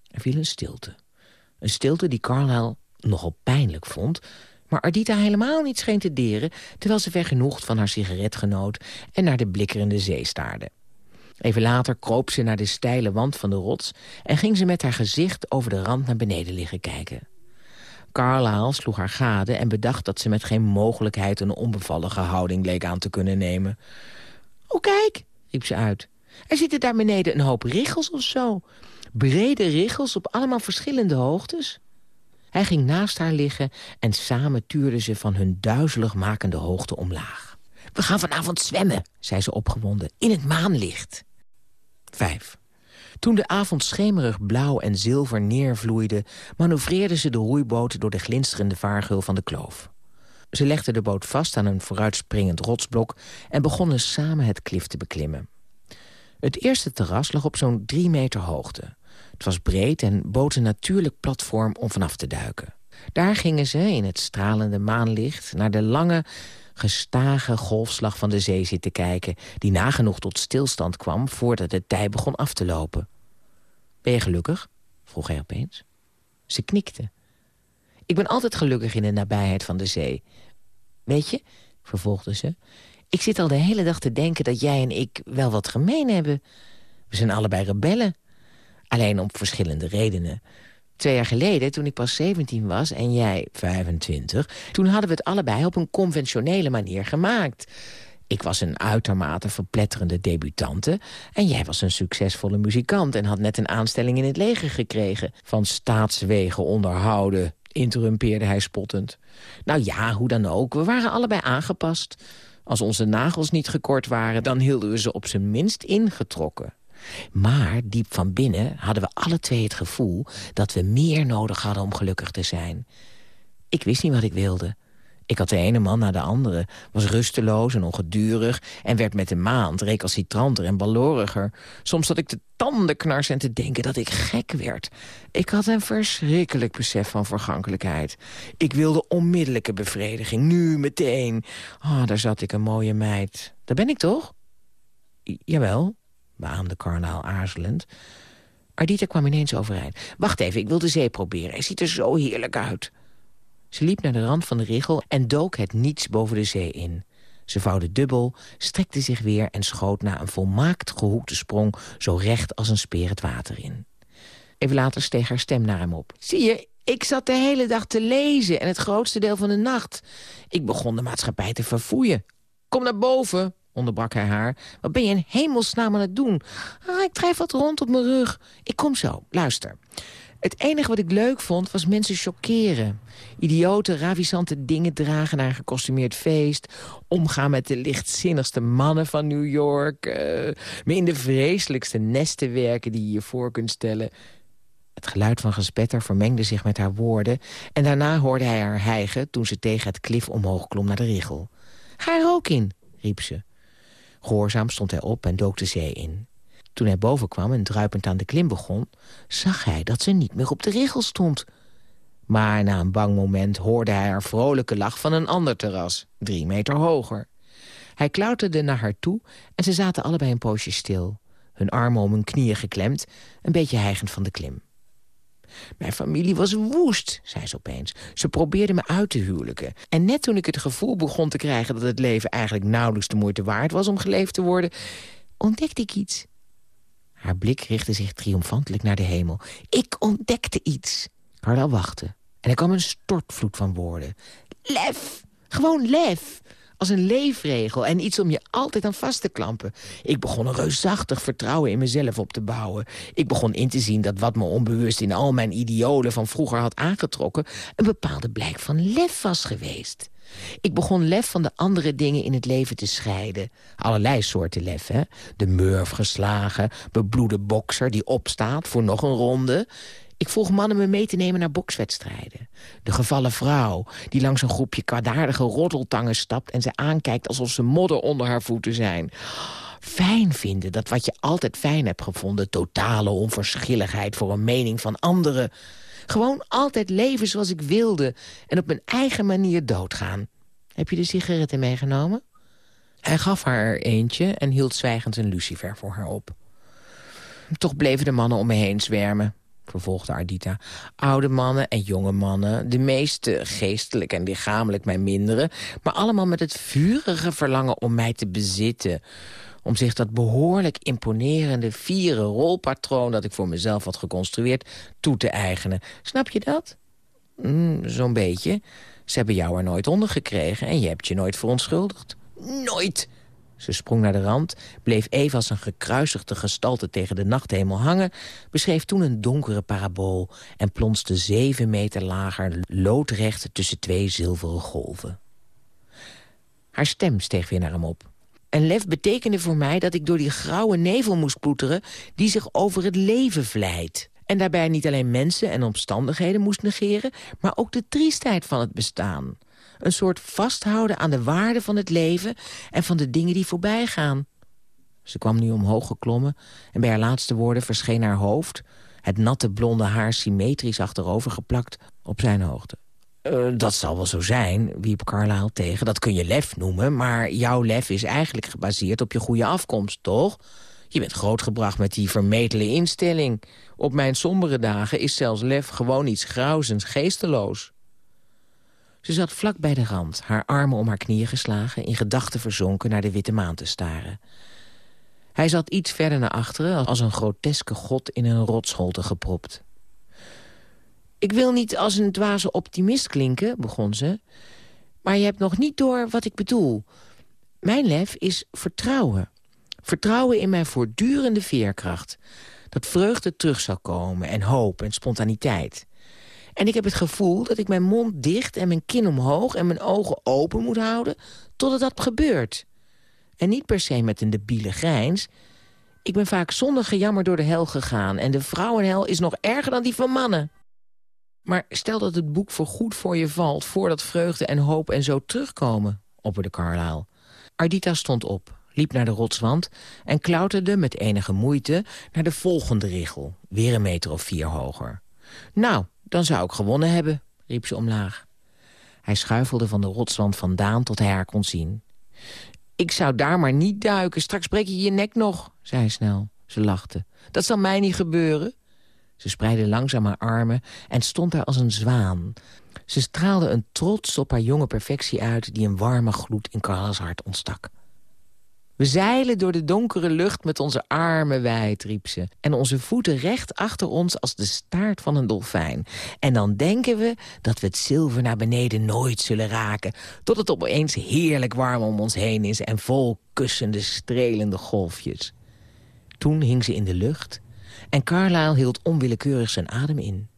Er viel een stilte. Een stilte die Carlyle nogal pijnlijk vond... maar Ardita helemaal niet scheen te deren... terwijl ze vergenoegd van haar sigaret genoot... en naar de blikkerende zee staarde. Even later kroop ze naar de steile wand van de rots... en ging ze met haar gezicht over de rand naar beneden liggen kijken. Carlyle sloeg haar gade en bedacht dat ze met geen mogelijkheid... een onbevallige houding leek aan te kunnen nemen. Oh, kijk, riep ze uit. Er zitten daar beneden een hoop richels of zo. Brede richels op allemaal verschillende hoogtes. Hij ging naast haar liggen en samen tuurden ze van hun duizelig makende hoogte omlaag. We gaan vanavond zwemmen, zei ze opgewonden, in het maanlicht. 5. Toen de avond schemerig blauw en zilver neervloeide... manoeuvreerden ze de roeiboot door de glinsterende vaargeul van de kloof. Ze legden de boot vast aan een vooruitspringend rotsblok... en begonnen samen het klif te beklimmen. Het eerste terras lag op zo'n drie meter hoogte. Het was breed en bood een natuurlijk platform om vanaf te duiken. Daar gingen ze in het stralende maanlicht... naar de lange, gestage golfslag van de zee zitten kijken... die nagenoeg tot stilstand kwam voordat het tij begon af te lopen. Ben je gelukkig? vroeg hij opeens. Ze knikte. Ik ben altijd gelukkig in de nabijheid van de zee. Weet je, vervolgde ze... ik zit al de hele dag te denken dat jij en ik wel wat gemeen hebben. We zijn allebei rebellen. Alleen om verschillende redenen. Twee jaar geleden, toen ik pas 17 was en jij 25... toen hadden we het allebei op een conventionele manier gemaakt. Ik was een uitermate verpletterende debutante... en jij was een succesvolle muzikant... en had net een aanstelling in het leger gekregen. Van staatswegen onderhouden, interrumpeerde hij spottend. Nou ja, hoe dan ook, we waren allebei aangepast. Als onze nagels niet gekort waren, dan hielden we ze op zijn minst ingetrokken. Maar diep van binnen hadden we alle twee het gevoel... dat we meer nodig hadden om gelukkig te zijn. Ik wist niet wat ik wilde. Ik had de ene man na de andere, was rusteloos en ongedurig... en werd met de maand recalcitranter en baloriger. Soms zat ik te tanden knarsen en te denken dat ik gek werd. Ik had een verschrikkelijk besef van vergankelijkheid. Ik wilde onmiddellijke bevrediging, nu, meteen. Ah, daar zat ik, een mooie meid. Daar ben ik toch? jawel, beaamde Carnaal aarzelend. Ardita kwam ineens overeind. Wacht even, ik wil de zee proberen. Hij ziet er zo heerlijk uit. Ze liep naar de rand van de richel en dook het niets boven de zee in. Ze vouwde dubbel, strekte zich weer en schoot na een volmaakt gehoekte sprong... zo recht als een speer het water in. Even later steeg haar stem naar hem op. Zie je, ik zat de hele dag te lezen en het grootste deel van de nacht. Ik begon de maatschappij te verfoeien. Kom naar boven, onderbrak hij haar. Wat ben je in hemelsnaam aan het doen? Ah, ik drijf wat rond op mijn rug. Ik kom zo, luister. Het enige wat ik leuk vond was mensen chockeren. Idiote, ravissante dingen dragen naar een gecostumeerd feest. Omgaan met de lichtzinnigste mannen van New York. Uh, me in de vreselijkste nesten werken die je je voor kunt stellen. Het geluid van gespetter vermengde zich met haar woorden... en daarna hoorde hij haar hijgen toen ze tegen het klif omhoog klom naar de richel. Ga er ook in, riep ze. Gehoorzaam stond hij op en dook de zee in. Toen hij boven kwam en druipend aan de klim begon... zag hij dat ze niet meer op de richel stond. Maar na een bang moment hoorde hij haar vrolijke lach van een ander terras, drie meter hoger. Hij klauterde naar haar toe en ze zaten allebei een poosje stil. Hun armen om hun knieën geklemd, een beetje hijgend van de klim. Mijn familie was woest, zei ze opeens. Ze probeerden me uit te huwelijken. En net toen ik het gevoel begon te krijgen... dat het leven eigenlijk nauwelijks de moeite waard was om geleefd te worden... ontdekte ik iets. Haar blik richtte zich triomfantelijk naar de hemel. Ik ontdekte iets. Carla wachtte. En er kwam een stortvloed van woorden. Lef! Gewoon lef! als een leefregel en iets om je altijd aan vast te klampen. Ik begon een reusachtig vertrouwen in mezelf op te bouwen. Ik begon in te zien dat wat me onbewust in al mijn ideolen van vroeger had aangetrokken... een bepaalde blijk van lef was geweest. Ik begon lef van de andere dingen in het leven te scheiden. Allerlei soorten lef, hè. De murf geslagen, bebloede bokser die opstaat voor nog een ronde. Ik vroeg mannen me mee te nemen naar bokswedstrijden. De gevallen vrouw, die langs een groepje kwaadaardige roddeltangen stapt... en ze aankijkt alsof ze modder onder haar voeten zijn. Fijn vinden, dat wat je altijd fijn hebt gevonden... totale onverschilligheid voor een mening van anderen. Gewoon altijd leven zoals ik wilde... en op mijn eigen manier doodgaan. Heb je de sigaretten meegenomen? Hij gaf haar er eentje en hield zwijgend een lucifer voor haar op. Toch bleven de mannen om me heen zwermen vervolgde Ardita. Oude mannen en jonge mannen, de meeste geestelijk en lichamelijk mijn mindere... maar allemaal met het vurige verlangen om mij te bezitten... om zich dat behoorlijk imponerende, vieren rolpatroon... dat ik voor mezelf had geconstrueerd, toe te eigenen. Snap je dat? Mm, Zo'n beetje. Ze hebben jou er nooit onder gekregen en je hebt je nooit verontschuldigd. Nooit! Ze sprong naar de rand, bleef even als een gekruisigde gestalte tegen de nachthemel hangen... beschreef toen een donkere parabool en plonste zeven meter lager... loodrecht tussen twee zilveren golven. Haar stem steeg weer naar hem op. En lef betekende voor mij dat ik door die grauwe nevel moest ploeteren... die zich over het leven vlijt. En daarbij niet alleen mensen en omstandigheden moest negeren... maar ook de triestheid van het bestaan een soort vasthouden aan de waarde van het leven... en van de dingen die voorbij gaan. Ze kwam nu omhoog geklommen en bij haar laatste woorden verscheen haar hoofd... het natte blonde haar symmetrisch achterover geplakt op zijn hoogte. Uh, dat zal wel zo zijn, wiep Carlyle tegen. Dat kun je lef noemen, maar jouw lef is eigenlijk gebaseerd op je goede afkomst, toch? Je bent grootgebracht met die vermetele instelling. Op mijn sombere dagen is zelfs lef gewoon iets grauws en geesteloos. Ze zat vlak bij de rand, haar armen om haar knieën geslagen... in gedachten verzonken naar de witte maan te staren. Hij zat iets verder naar achteren... als een groteske god in een rotscholte gepropt. Ik wil niet als een dwaze optimist klinken, begon ze... maar je hebt nog niet door wat ik bedoel. Mijn lef is vertrouwen. Vertrouwen in mijn voortdurende veerkracht. Dat vreugde terug zal komen en hoop en spontaniteit. En ik heb het gevoel dat ik mijn mond dicht en mijn kin omhoog... en mijn ogen open moet houden totdat dat gebeurt. En niet per se met een debiele grijns. Ik ben vaak zonder gejammer door de hel gegaan... en de vrouwenhel is nog erger dan die van mannen. Maar stel dat het boek voor goed voor je valt... voordat vreugde en hoop en zo terugkomen, opperde Carlyle. Ardita stond op, liep naar de rotswand... en klauterde met enige moeite naar de volgende richel... weer een meter of vier hoger. Nou, dan zou ik gewonnen hebben, riep ze omlaag. Hij schuifelde van de rotswand vandaan tot hij haar kon zien. Ik zou daar maar niet duiken, straks breek je je nek nog, zei hij snel. Ze lachte. Dat zal mij niet gebeuren. Ze spreidde langzaam haar armen en stond daar als een zwaan. Ze straalde een trots op haar jonge perfectie uit... die een warme gloed in Carla's hart ontstak. We zeilen door de donkere lucht met onze armen wijd, riep ze. En onze voeten recht achter ons als de staart van een dolfijn. En dan denken we dat we het zilver naar beneden nooit zullen raken... tot het opeens heerlijk warm om ons heen is... en vol kussende, strelende golfjes. Toen hing ze in de lucht en Carlyle hield onwillekeurig zijn adem in.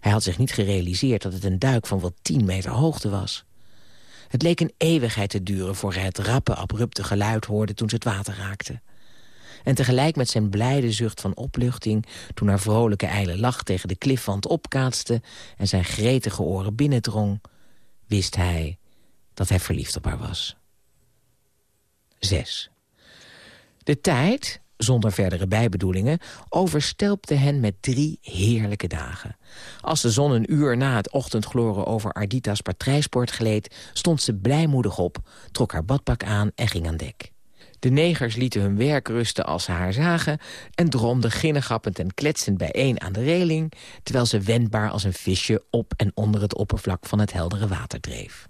Hij had zich niet gerealiseerd dat het een duik van wat tien meter hoogte was. Het leek een eeuwigheid te duren voor hij het rappe, abrupte geluid hoorde toen ze het water raakte. En tegelijk met zijn blijde zucht van opluchting... toen haar vrolijke ijle lach tegen de klifwand opkaatste... en zijn gretige oren binnendrong... wist hij dat hij verliefd op haar was. 6. De tijd, zonder verdere bijbedoelingen, overstelpte hen met drie heerlijke dagen. Als de zon een uur na het ochtendgloren over Ardita's patrijsport gleed... stond ze blijmoedig op, trok haar badpak aan en ging aan dek. De negers lieten hun werk rusten als ze haar zagen... en droomden ginnegappend en kletsend bijeen aan de reling... terwijl ze wendbaar als een visje op en onder het oppervlak van het heldere water dreef.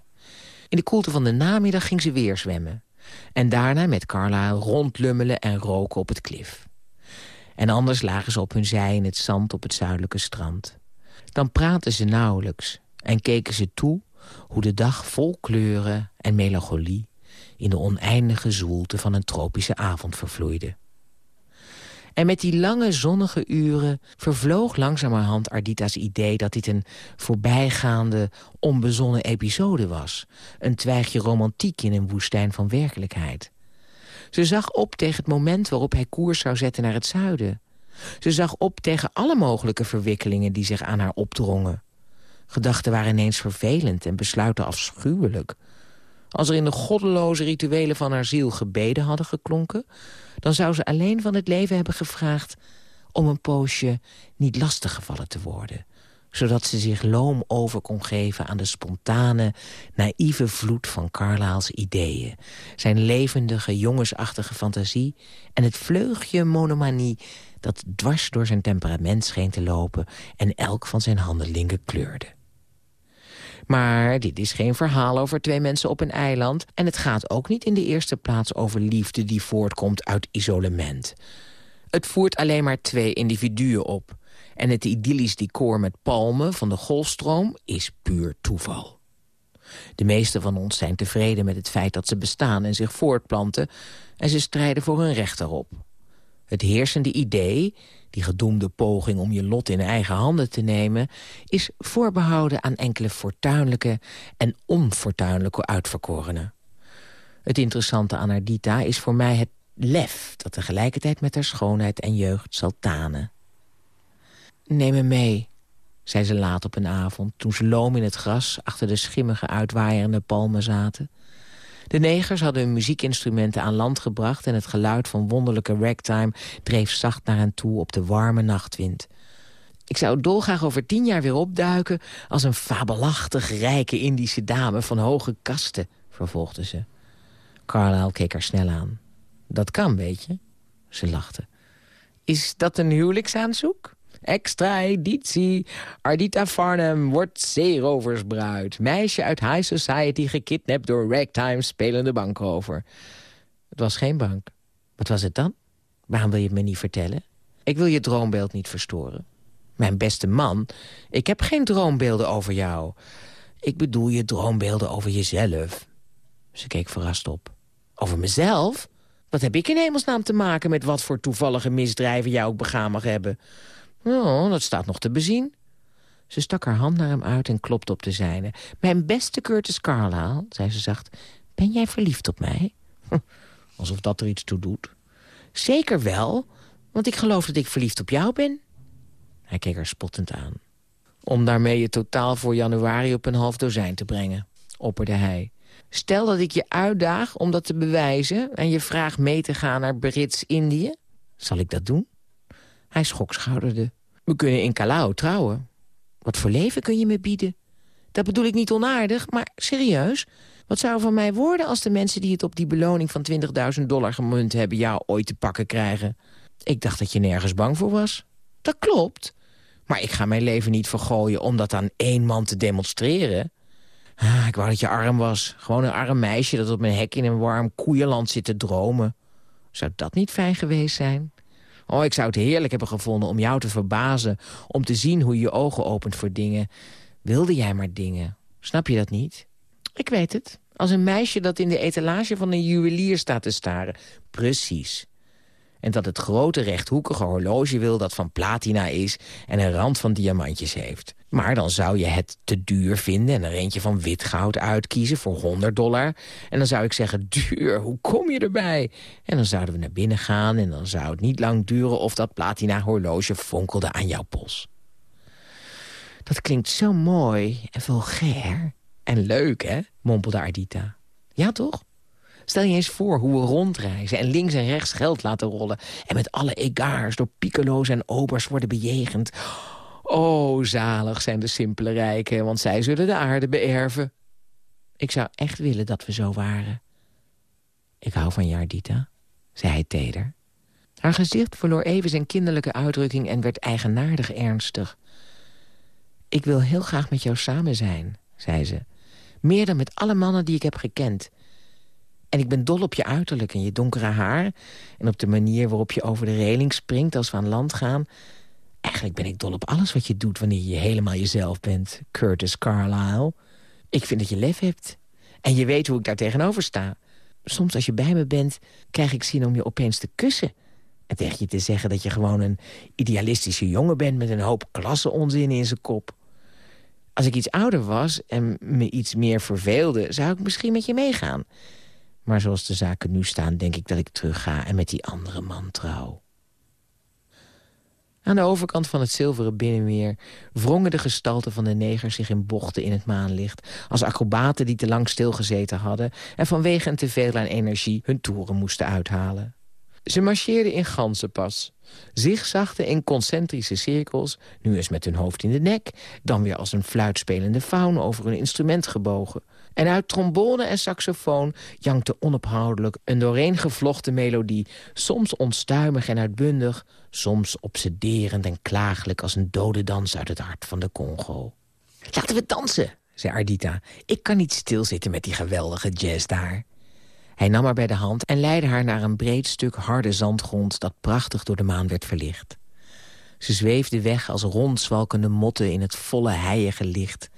In de koelte van de namiddag ging ze weer zwemmen. En daarna met Carlyle rondlummelen en roken op het klif. En anders lagen ze op hun zij in het zand op het zuidelijke strand. Dan praten ze nauwelijks en keken ze toe hoe de dag vol kleuren en melancholie in de oneindige zwoelte van een tropische avond vervloeide. En met die lange zonnige uren vervloog langzamerhand Ardita's idee... dat dit een voorbijgaande, onbezonnen episode was. Een twijgje romantiek in een woestijn van werkelijkheid. Ze zag op tegen het moment waarop hij koers zou zetten naar het zuiden. Ze zag op tegen alle mogelijke verwikkelingen die zich aan haar opdrongen. Gedachten waren ineens vervelend en besluiten afschuwelijk. Als er in de goddeloze rituelen van haar ziel gebeden hadden geklonken... dan zou ze alleen van het leven hebben gevraagd... om een poosje niet lastiggevallen te worden zodat ze zich loom over kon geven aan de spontane, naïeve vloed van Carlyle's ideeën. Zijn levendige, jongensachtige fantasie en het vleugje monomanie dat dwars door zijn temperament scheen te lopen en elk van zijn handelingen kleurde. Maar dit is geen verhaal over twee mensen op een eiland... en het gaat ook niet in de eerste plaats over liefde die voortkomt uit isolement. Het voert alleen maar twee individuen op. En het idyllisch decor met palmen van de golfstroom is puur toeval. De meeste van ons zijn tevreden met het feit dat ze bestaan en zich voortplanten... en ze strijden voor hun recht daarop. Het heersende idee die gedoemde poging om je lot in eigen handen te nemen... is voorbehouden aan enkele fortuinlijke en onfortuinlijke uitverkorenen. Het interessante aan Ardita is voor mij het lef... dat tegelijkertijd met haar schoonheid en jeugd zal tanen. Neem me mee, zei ze laat op een avond... toen ze loom in het gras achter de schimmige uitwaaierende palmen zaten... De negers hadden hun muziekinstrumenten aan land gebracht... en het geluid van wonderlijke ragtime dreef zacht naar hen toe op de warme nachtwind. Ik zou dolgraag over tien jaar weer opduiken... als een fabelachtig rijke Indische dame van hoge kasten, vervolgde ze. Carlyle keek haar snel aan. Dat kan, weet je. Ze lachte. Is dat een huwelijksaanzoek? Extra editie. Ardita Farnham wordt zeeroversbruid. Meisje uit high society gekidnapt door ragtime spelende bankrover. Het was geen bank. Wat was het dan? Waarom wil je het me niet vertellen? Ik wil je droombeeld niet verstoren. Mijn beste man, ik heb geen droombeelden over jou. Ik bedoel je droombeelden over jezelf. Ze keek verrast op. Over mezelf? Wat heb ik in hemelsnaam te maken met wat voor toevallige misdrijven jij ook begaan mag hebben? Oh, dat staat nog te bezien. Ze stak haar hand naar hem uit en klopte op de zijne. Mijn beste Curtis Carlyle, zei ze zacht, ben jij verliefd op mij? Alsof dat er iets toe doet. Zeker wel, want ik geloof dat ik verliefd op jou ben. Hij keek haar spottend aan. Om daarmee je totaal voor januari op een half dozijn te brengen, opperde hij. Stel dat ik je uitdaag om dat te bewijzen... en je vraagt mee te gaan naar Brits-Indië. Zal ik dat doen? Hij schokschouderde. We kunnen in Callao trouwen. Wat voor leven kun je me bieden? Dat bedoel ik niet onaardig, maar serieus. Wat zou er van mij worden als de mensen die het op die beloning van 20.000 dollar gemunt hebben... jou ooit te pakken krijgen? Ik dacht dat je nergens bang voor was. Dat klopt. Maar ik ga mijn leven niet vergooien om dat aan één man te demonstreren. Ah, ik wou dat je arm was. Gewoon een arm meisje dat op mijn hek in een warm koeienland zit te dromen. Zou dat niet fijn geweest zijn? Oh, ik zou het heerlijk hebben gevonden om jou te verbazen... om te zien hoe je je ogen opent voor dingen. Wilde jij maar dingen. Snap je dat niet? Ik weet het. Als een meisje dat in de etalage van een juwelier staat te staren. Precies. En dat het grote rechthoekige horloge wil dat van platina is... en een rand van diamantjes heeft. Maar dan zou je het te duur vinden en er eentje van wit goud uitkiezen voor 100 dollar. En dan zou ik zeggen, duur, hoe kom je erbij? En dan zouden we naar binnen gaan en dan zou het niet lang duren... of dat platina horloge fonkelde aan jouw pols. Dat klinkt zo mooi en vulgair. En leuk, hè? mompelde Ardita. Ja, toch? Stel je eens voor hoe we rondreizen en links en rechts geld laten rollen... en met alle egaars door piccolo's en obers worden bejegend. Oh, zalig zijn de simpele rijken, want zij zullen de aarde beërven. Ik zou echt willen dat we zo waren. Ik hou van je, Ardita, zei hij teder. Haar gezicht verloor even zijn kinderlijke uitdrukking en werd eigenaardig ernstig. Ik wil heel graag met jou samen zijn, zei ze. Meer dan met alle mannen die ik heb gekend. En ik ben dol op je uiterlijk en je donkere haar... en op de manier waarop je over de reling springt als we aan land gaan. Eigenlijk ben ik dol op alles wat je doet wanneer je helemaal jezelf bent, Curtis Carlyle. Ik vind dat je lef hebt. En je weet hoe ik daar tegenover sta. Soms als je bij me bent, krijg ik zin om je opeens te kussen... En tegen je te zeggen dat je gewoon een idealistische jongen bent... met een hoop klasseonzin in zijn kop. Als ik iets ouder was en me iets meer verveelde... zou ik misschien met je meegaan. Maar zoals de zaken nu staan, denk ik dat ik terugga... en met die andere man trouw. Aan de overkant van het zilveren binnenmeer... wrongen de gestalten van de negers zich in bochten in het maanlicht... als acrobaten die te lang stilgezeten hadden... en vanwege een teveel aan energie hun toeren moesten uithalen. Ze marcheerden in ganzenpas. Zigzagden in concentrische cirkels, nu eens met hun hoofd in de nek... dan weer als een fluitspelende faun over hun instrument gebogen. En uit trombone en saxofoon jankte onophoudelijk een dooreen melodie... soms onstuimig en uitbundig, soms obsederend en klagelijk... als een dode dans uit het hart van de Congo. Laten we dansen, zei Ardita. Ik kan niet stilzitten met die geweldige jazz daar. Hij nam haar bij de hand en leidde haar naar een breed stuk harde zandgrond... dat prachtig door de maan werd verlicht. Ze zweefde weg als rondzwalkende motten in het volle heilige licht.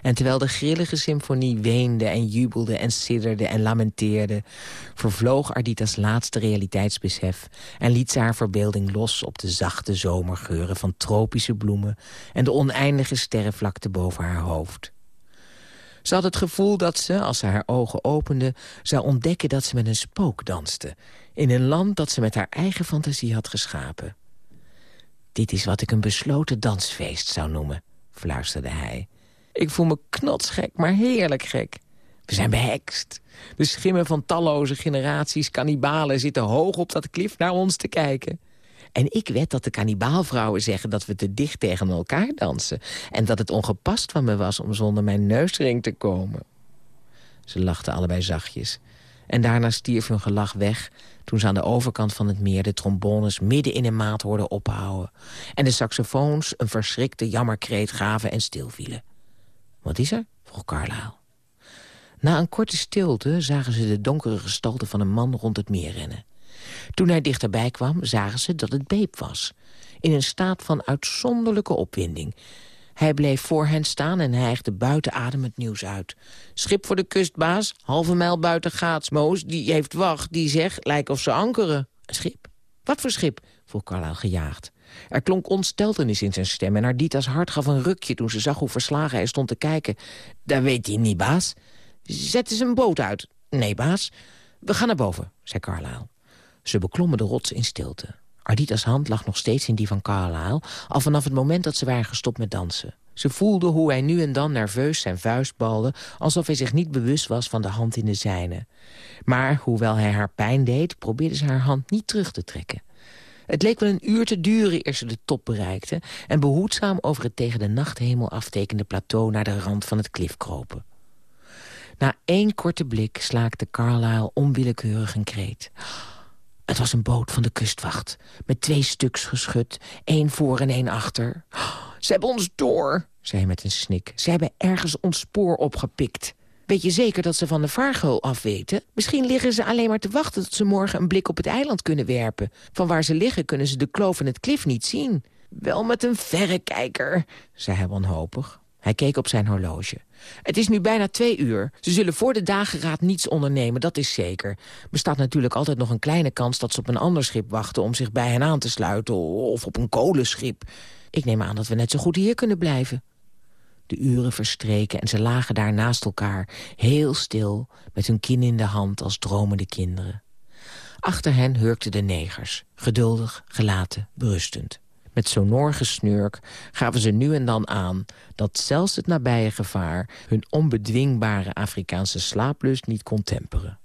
En terwijl de grillige symfonie weende en jubelde en sidderde en lamenteerde... vervloog Ardita's laatste realiteitsbesef... en liet ze haar verbeelding los op de zachte zomergeuren van tropische bloemen... en de oneindige sterrenvlakte boven haar hoofd. Ze had het gevoel dat ze, als ze haar ogen opende... zou ontdekken dat ze met een spook danste... in een land dat ze met haar eigen fantasie had geschapen. Dit is wat ik een besloten dansfeest zou noemen, fluisterde hij. Ik voel me knotsgek, maar heerlijk gek. We zijn behekst. De schimmen van talloze generaties kannibalen zitten hoog op dat klif naar ons te kijken. En ik wed dat de kannibaalvrouwen zeggen dat we te dicht tegen elkaar dansen... en dat het ongepast van me was om zonder mijn neusring te komen. Ze lachten allebei zachtjes. En daarna stierf hun gelach weg toen ze aan de overkant van het meer de trombones midden in een maat hoorden ophouden... en de saxofoons een verschrikte jammerkreet gaven en stilvielen. Wat is er? vroeg Carlyle. Na een korte stilte zagen ze de donkere gestalte van een man rond het meer rennen. Toen hij dichterbij kwam, zagen ze dat het Beep was. In een staat van uitzonderlijke opwinding. Hij bleef voor hen staan en hijgde buiten adem het nieuws uit. Schip voor de kustbaas, halve mijl buiten Gaatsmoos. Die heeft wacht, die zegt, lijkt of ze ankeren. Een schip? Wat voor schip? vroeg Carlyle gejaagd. Er klonk ontsteltenis in zijn stem en Ardita's hart gaf een rukje... toen ze zag hoe verslagen hij stond te kijken. Daar weet hij niet, baas. Zet eens een boot uit. Nee, baas. We gaan naar boven, zei Carlyle. Ze beklommen de rots in stilte. Ardita's hand lag nog steeds in die van Carlyle... al vanaf het moment dat ze waren gestopt met dansen. Ze voelde hoe hij nu en dan nerveus zijn vuist balde... alsof hij zich niet bewust was van de hand in de zijne. Maar hoewel hij haar pijn deed, probeerde ze haar hand niet terug te trekken. Het leek wel een uur te duren eer ze de top bereikte... en behoedzaam over het tegen de nachthemel aftekende plateau... naar de rand van het klif kropen. Na één korte blik slaakte Carlyle onwillekeurig een kreet. Het was een boot van de kustwacht, met twee stuks geschut, één voor en één achter. Ze hebben ons door, zei hij met een snik. Ze hebben ergens ons spoor opgepikt. Weet je zeker dat ze van de vaargeul afweten? Misschien liggen ze alleen maar te wachten tot ze morgen een blik op het eiland kunnen werpen. Van waar ze liggen kunnen ze de kloof en het klif niet zien. Wel met een verrekijker, zei hij wanhopig. Hij keek op zijn horloge. Het is nu bijna twee uur. Ze zullen voor de dageraad niets ondernemen, dat is zeker. Bestaat natuurlijk altijd nog een kleine kans dat ze op een ander schip wachten... om zich bij hen aan te sluiten, of op een kolenschip. Ik neem aan dat we net zo goed hier kunnen blijven. De uren verstreken en ze lagen daar naast elkaar, heel stil... met hun kin in de hand als dromende kinderen. Achter hen hurkten de negers, geduldig, gelaten, berustend. Met sonor gesnurk gaven ze nu en dan aan... dat zelfs het nabije gevaar hun onbedwingbare Afrikaanse slaaplust niet kon temperen.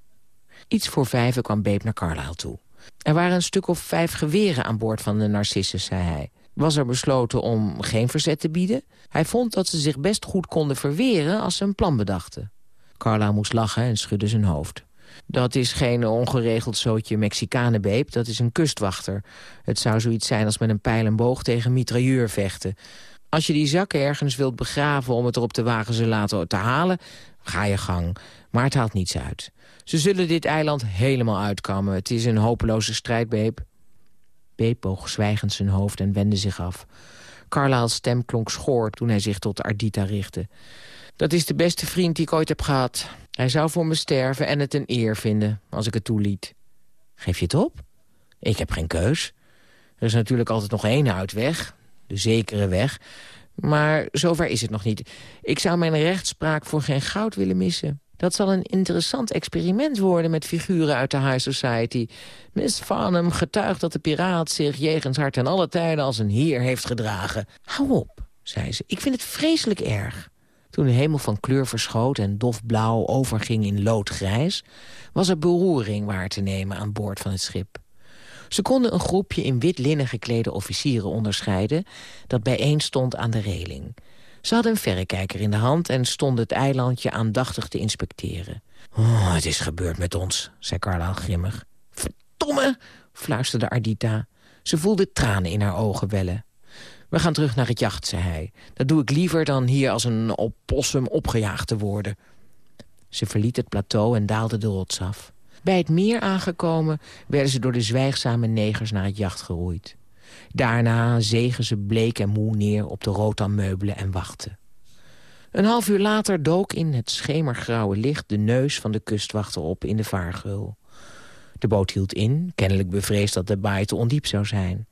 Iets voor vijven kwam Beep naar Carlyle toe. Er waren een stuk of vijf geweren aan boord van de Narcissus, zei hij. Was er besloten om geen verzet te bieden? Hij vond dat ze zich best goed konden verweren als ze een plan bedachten. Carla moest lachen en schudde zijn hoofd. Dat is geen ongeregeld zootje Mexicanenbeep, dat is een kustwachter. Het zou zoiets zijn als met een pijl en boog tegen mitrailleur vechten. Als je die zakken ergens wilt begraven om het er op de wagen ze laten te halen, ga je gang. Maar het haalt niets uit. Ze zullen dit eiland helemaal uitkammen. Het is een hopeloze strijd, Beep. Beep boog zwijgend zijn hoofd en wendde zich af. Carlyle's stem klonk schoor toen hij zich tot Ardita richtte. Dat is de beste vriend die ik ooit heb gehad. Hij zou voor me sterven en het een eer vinden, als ik het toeliet. Geef je het op? Ik heb geen keus. Er is natuurlijk altijd nog één uitweg, de zekere weg. Maar zover is het nog niet. Ik zou mijn rechtspraak voor geen goud willen missen. Dat zal een interessant experiment worden met figuren uit de high society. Miss Farnham getuigt dat de piraat zich jegens haar ten alle tijden als een heer heeft gedragen. Hou op, zei ze. Ik vind het vreselijk erg. Toen de hemel van kleur verschoot en dofblauw overging in loodgrijs... was er beroering waar te nemen aan boord van het schip. Ze konden een groepje in wit linnen geklede officieren onderscheiden... dat bijeen stond aan de reling. Ze hadden een verrekijker in de hand en stonden het eilandje aandachtig te inspecteren. Oh, het is gebeurd met ons, zei Carla grimmig. Verdomme, fluisterde Ardita. Ze voelde tranen in haar ogen wellen. We gaan terug naar het jacht, zei hij. Dat doe ik liever dan hier als een opossum opgejaagd te worden. Ze verliet het plateau en daalde de rots af. Bij het meer aangekomen werden ze door de zwijgzame negers naar het jacht geroeid. Daarna zegen ze bleek en moe neer op de rotanmeubelen en wachten. Een half uur later dook in het schemergrauwe licht... de neus van de kustwachter op in de vaargeul. De boot hield in, kennelijk bevreesd dat de baai te ondiep zou zijn.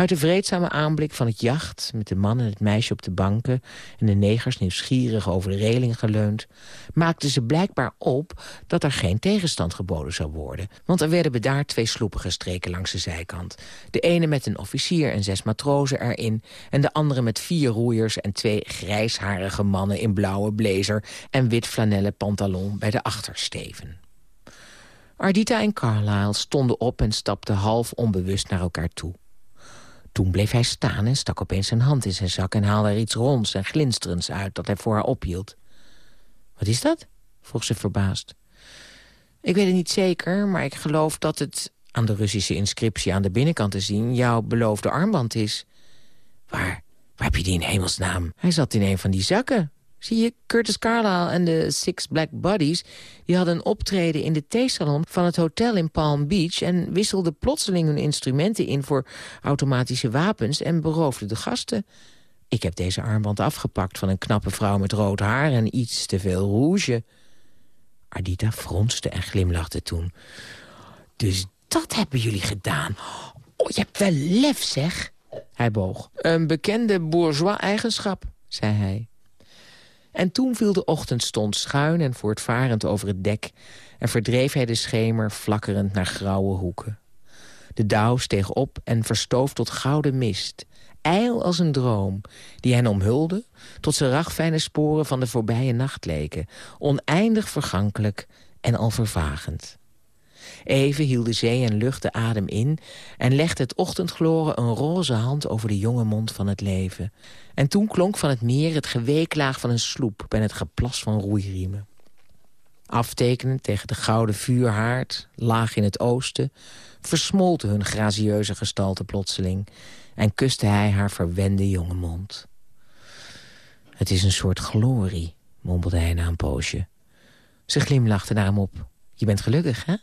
Uit de vreedzame aanblik van het jacht... met de man en het meisje op de banken... en de negers nieuwsgierig over de reling geleund... maakten ze blijkbaar op dat er geen tegenstand geboden zou worden. Want er werden bedaard twee sloepen gestreken langs de zijkant. De ene met een officier en zes matrozen erin... en de andere met vier roeiers en twee grijsharige mannen... in blauwe blazer en wit flanellen pantalon bij de achtersteven. Ardita en Carlyle stonden op en stapten half onbewust naar elkaar toe. Toen bleef hij staan en stak opeens zijn hand in zijn zak... en haalde er iets ronds en glinsterends uit dat hij voor haar ophield. Wat is dat? vroeg ze verbaasd. Ik weet het niet zeker, maar ik geloof dat het... aan de Russische inscriptie aan de binnenkant te zien... jouw beloofde armband is. Waar? Waar heb je die in hemelsnaam? Hij zat in een van die zakken, Zie je, Curtis Carlyle en de Six Black Buddies... die hadden een optreden in de theesalon van het hotel in Palm Beach... en wisselden plotseling hun instrumenten in voor automatische wapens... en beroofden de gasten. Ik heb deze armband afgepakt van een knappe vrouw met rood haar... en iets te veel rouge. Ardita fronste en glimlachte toen. Dus dat hebben jullie gedaan. Oh, je hebt wel lef, zeg. Hij boog. Een bekende bourgeois-eigenschap, zei hij. En toen viel de ochtendstond schuin en voortvarend over het dek... en verdreef hij de schemer flakkerend naar grauwe hoeken. De dauw steeg op en verstoof tot gouden mist... ijl als een droom, die hen omhulde... tot ze ragfijne sporen van de voorbije nacht leken... oneindig vergankelijk en al vervagend. Even hielden zee en lucht de adem in... en legde het ochtendgloren een roze hand over de jonge mond van het leven. En toen klonk van het meer het geweeklaag van een sloep... bij het geplas van roeiriemen. Aftekenend tegen de gouden vuurhaard, laag in het oosten... versmolten hun grazieuze gestalte plotseling... en kuste hij haar verwende jonge mond. Het is een soort glorie, mompelde hij na een poosje. Ze glimlachte naar hem op. Je bent gelukkig, hè?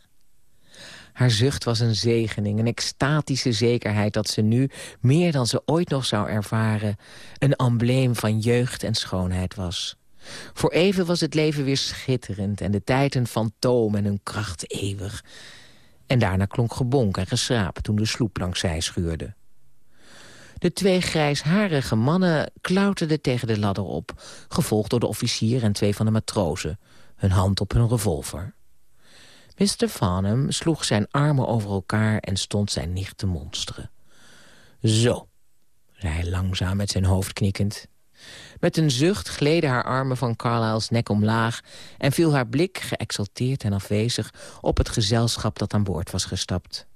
Haar zucht was een zegening, een extatische zekerheid... dat ze nu, meer dan ze ooit nog zou ervaren... een embleem van jeugd en schoonheid was. Voor even was het leven weer schitterend... en de tijd een fantoom en hun kracht eeuwig. En daarna klonk gebonk en geschraap toen de sloep langs zij schuurde. De twee grijsharige mannen klauterden tegen de ladder op... gevolgd door de officier en twee van de matrozen... hun hand op hun revolver. Mr. Farnham sloeg zijn armen over elkaar en stond zijn nicht te monsteren. Zo, zei hij langzaam met zijn hoofd knikkend. Met een zucht gleden haar armen van Carlyle's nek omlaag... en viel haar blik, geëxalteerd en afwezig... op het gezelschap dat aan boord was gestapt.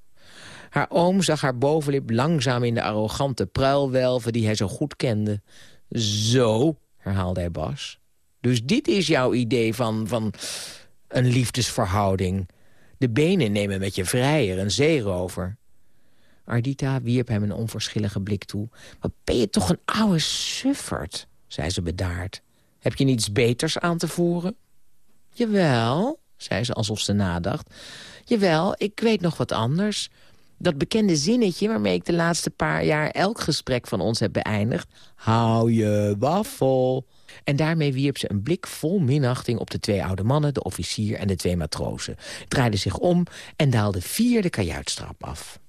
Haar oom zag haar bovenlip langzaam in de arrogante pruilwelven... die hij zo goed kende. Zo, herhaalde hij Bas. Dus dit is jouw idee van, van een liefdesverhouding. De benen nemen met je vrijer, een zeerover. Ardita wierp hem een onverschillige blik toe. Wat ben je toch een oude sufferd, zei ze bedaard. Heb je niets beters aan te voeren? Jawel, zei ze alsof ze nadacht. Jawel, ik weet nog wat anders. Dat bekende zinnetje waarmee ik de laatste paar jaar elk gesprek van ons heb beëindigd. Hou je waffel. En daarmee wierp ze een blik vol minachting op de twee oude mannen, de officier en de twee matrozen. Draaide zich om en daalde vier de kajuitstrap af.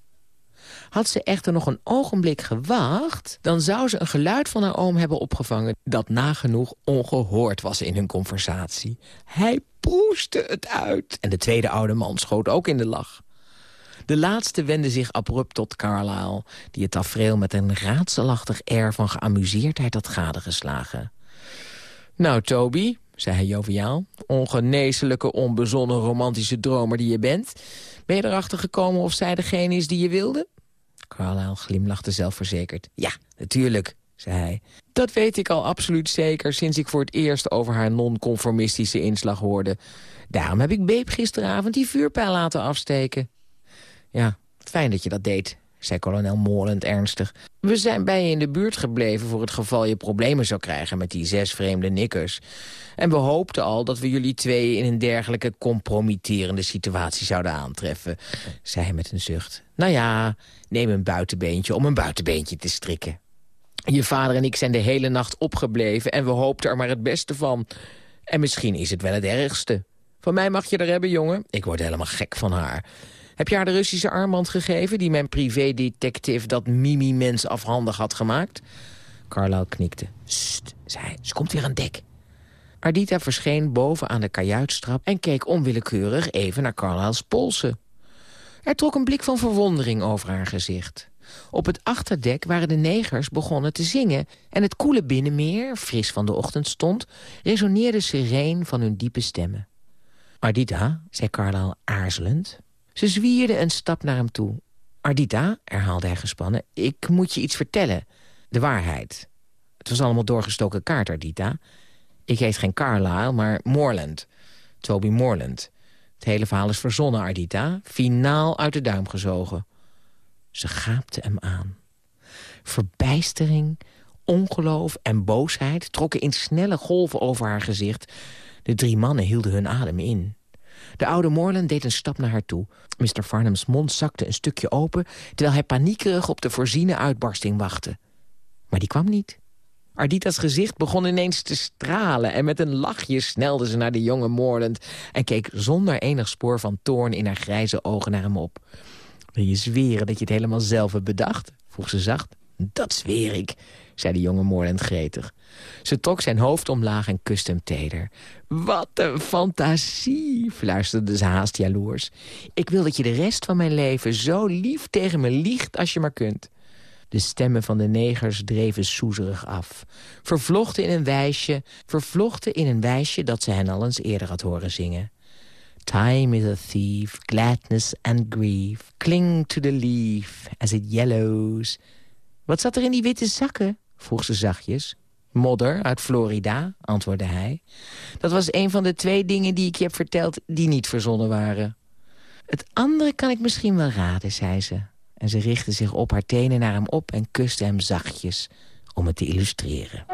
Had ze echter nog een ogenblik gewacht... dan zou ze een geluid van haar oom hebben opgevangen... dat nagenoeg ongehoord was in hun conversatie. Hij proestte het uit. En de tweede oude man schoot ook in de lach. De laatste wendde zich abrupt tot Carlyle... die het tafereel met een raadselachtig air van geamuseerdheid had gadegeslagen. Nou, Toby, zei hij joviaal, ongeneeslijke, onbezonnen, romantische dromer die je bent... ben je erachter gekomen of zij degene is die je wilde? Carlyle glimlachte zelfverzekerd. Ja, natuurlijk, zei hij. Dat weet ik al absoluut zeker sinds ik voor het eerst over haar non-conformistische inslag hoorde. Daarom heb ik Beep gisteravond die vuurpijl laten afsteken. Ja, fijn dat je dat deed, zei kolonel Morland ernstig. We zijn bij je in de buurt gebleven voor het geval je problemen zou krijgen met die zes vreemde nikkers. En we hoopten al dat we jullie twee in een dergelijke compromitterende situatie zouden aantreffen, zei hij met een zucht. Nou ja, neem een buitenbeentje om een buitenbeentje te strikken. Je vader en ik zijn de hele nacht opgebleven en we hoopten er maar het beste van. En misschien is het wel het ergste. Van mij mag je er hebben, jongen. Ik word helemaal gek van haar. Heb je haar de Russische armband gegeven... die mijn privédetective dat Mimi-mens afhandig had gemaakt? Carlo knikte. Sst, zei ze komt weer aan dek. Ardita verscheen boven aan de kajuitstrap... en keek onwillekeurig even naar Carlyle's polsen. Er trok een blik van verwondering over haar gezicht. Op het achterdek waren de negers begonnen te zingen... en het koele binnenmeer, fris van de ochtend stond... resoneerde sereen van hun diepe stemmen. Ardita, zei Carlyle aarzelend... Ze zwierde een stap naar hem toe. Ardita, herhaalde hij gespannen, ik moet je iets vertellen. De waarheid. Het was allemaal doorgestoken kaart, Ardita. Ik heet geen Carlyle, maar Morland. Toby Morland. Het hele verhaal is verzonnen, Ardita. Finaal uit de duim gezogen. Ze gaapte hem aan. Verbijstering, ongeloof en boosheid trokken in snelle golven over haar gezicht. De drie mannen hielden hun adem in. De oude Morland deed een stap naar haar toe. Mr. Farnham's mond zakte een stukje open... terwijl hij paniekerig op de voorziene uitbarsting wachtte. Maar die kwam niet. Ardita's gezicht begon ineens te stralen... en met een lachje snelde ze naar de jonge Morland... en keek zonder enig spoor van toorn in haar grijze ogen naar hem op. Wil je zweren dat je het helemaal zelf hebt bedacht? vroeg ze zacht. Dat zweer ik, zei de jonge Moorland gretig. Ze trok zijn hoofd omlaag en kuste hem teder. Wat een fantasie, fluisterde ze haast jaloers. Ik wil dat je de rest van mijn leven zo lief tegen me liegt als je maar kunt. De stemmen van de negers dreven soezerig af. Vervlochten in een wijsje, vervlochten in een wijsje dat ze hen al eens eerder had horen zingen. Time is a thief, gladness and grief. Cling to the leaf as it yellows. Wat zat er in die witte zakken? Vroeg ze zachtjes. Modder uit Florida, antwoordde hij. Dat was een van de twee dingen die ik je heb verteld die niet verzonnen waren. Het andere kan ik misschien wel raden, zei ze. En ze richtte zich op haar tenen naar hem op en kuste hem zachtjes om het te illustreren.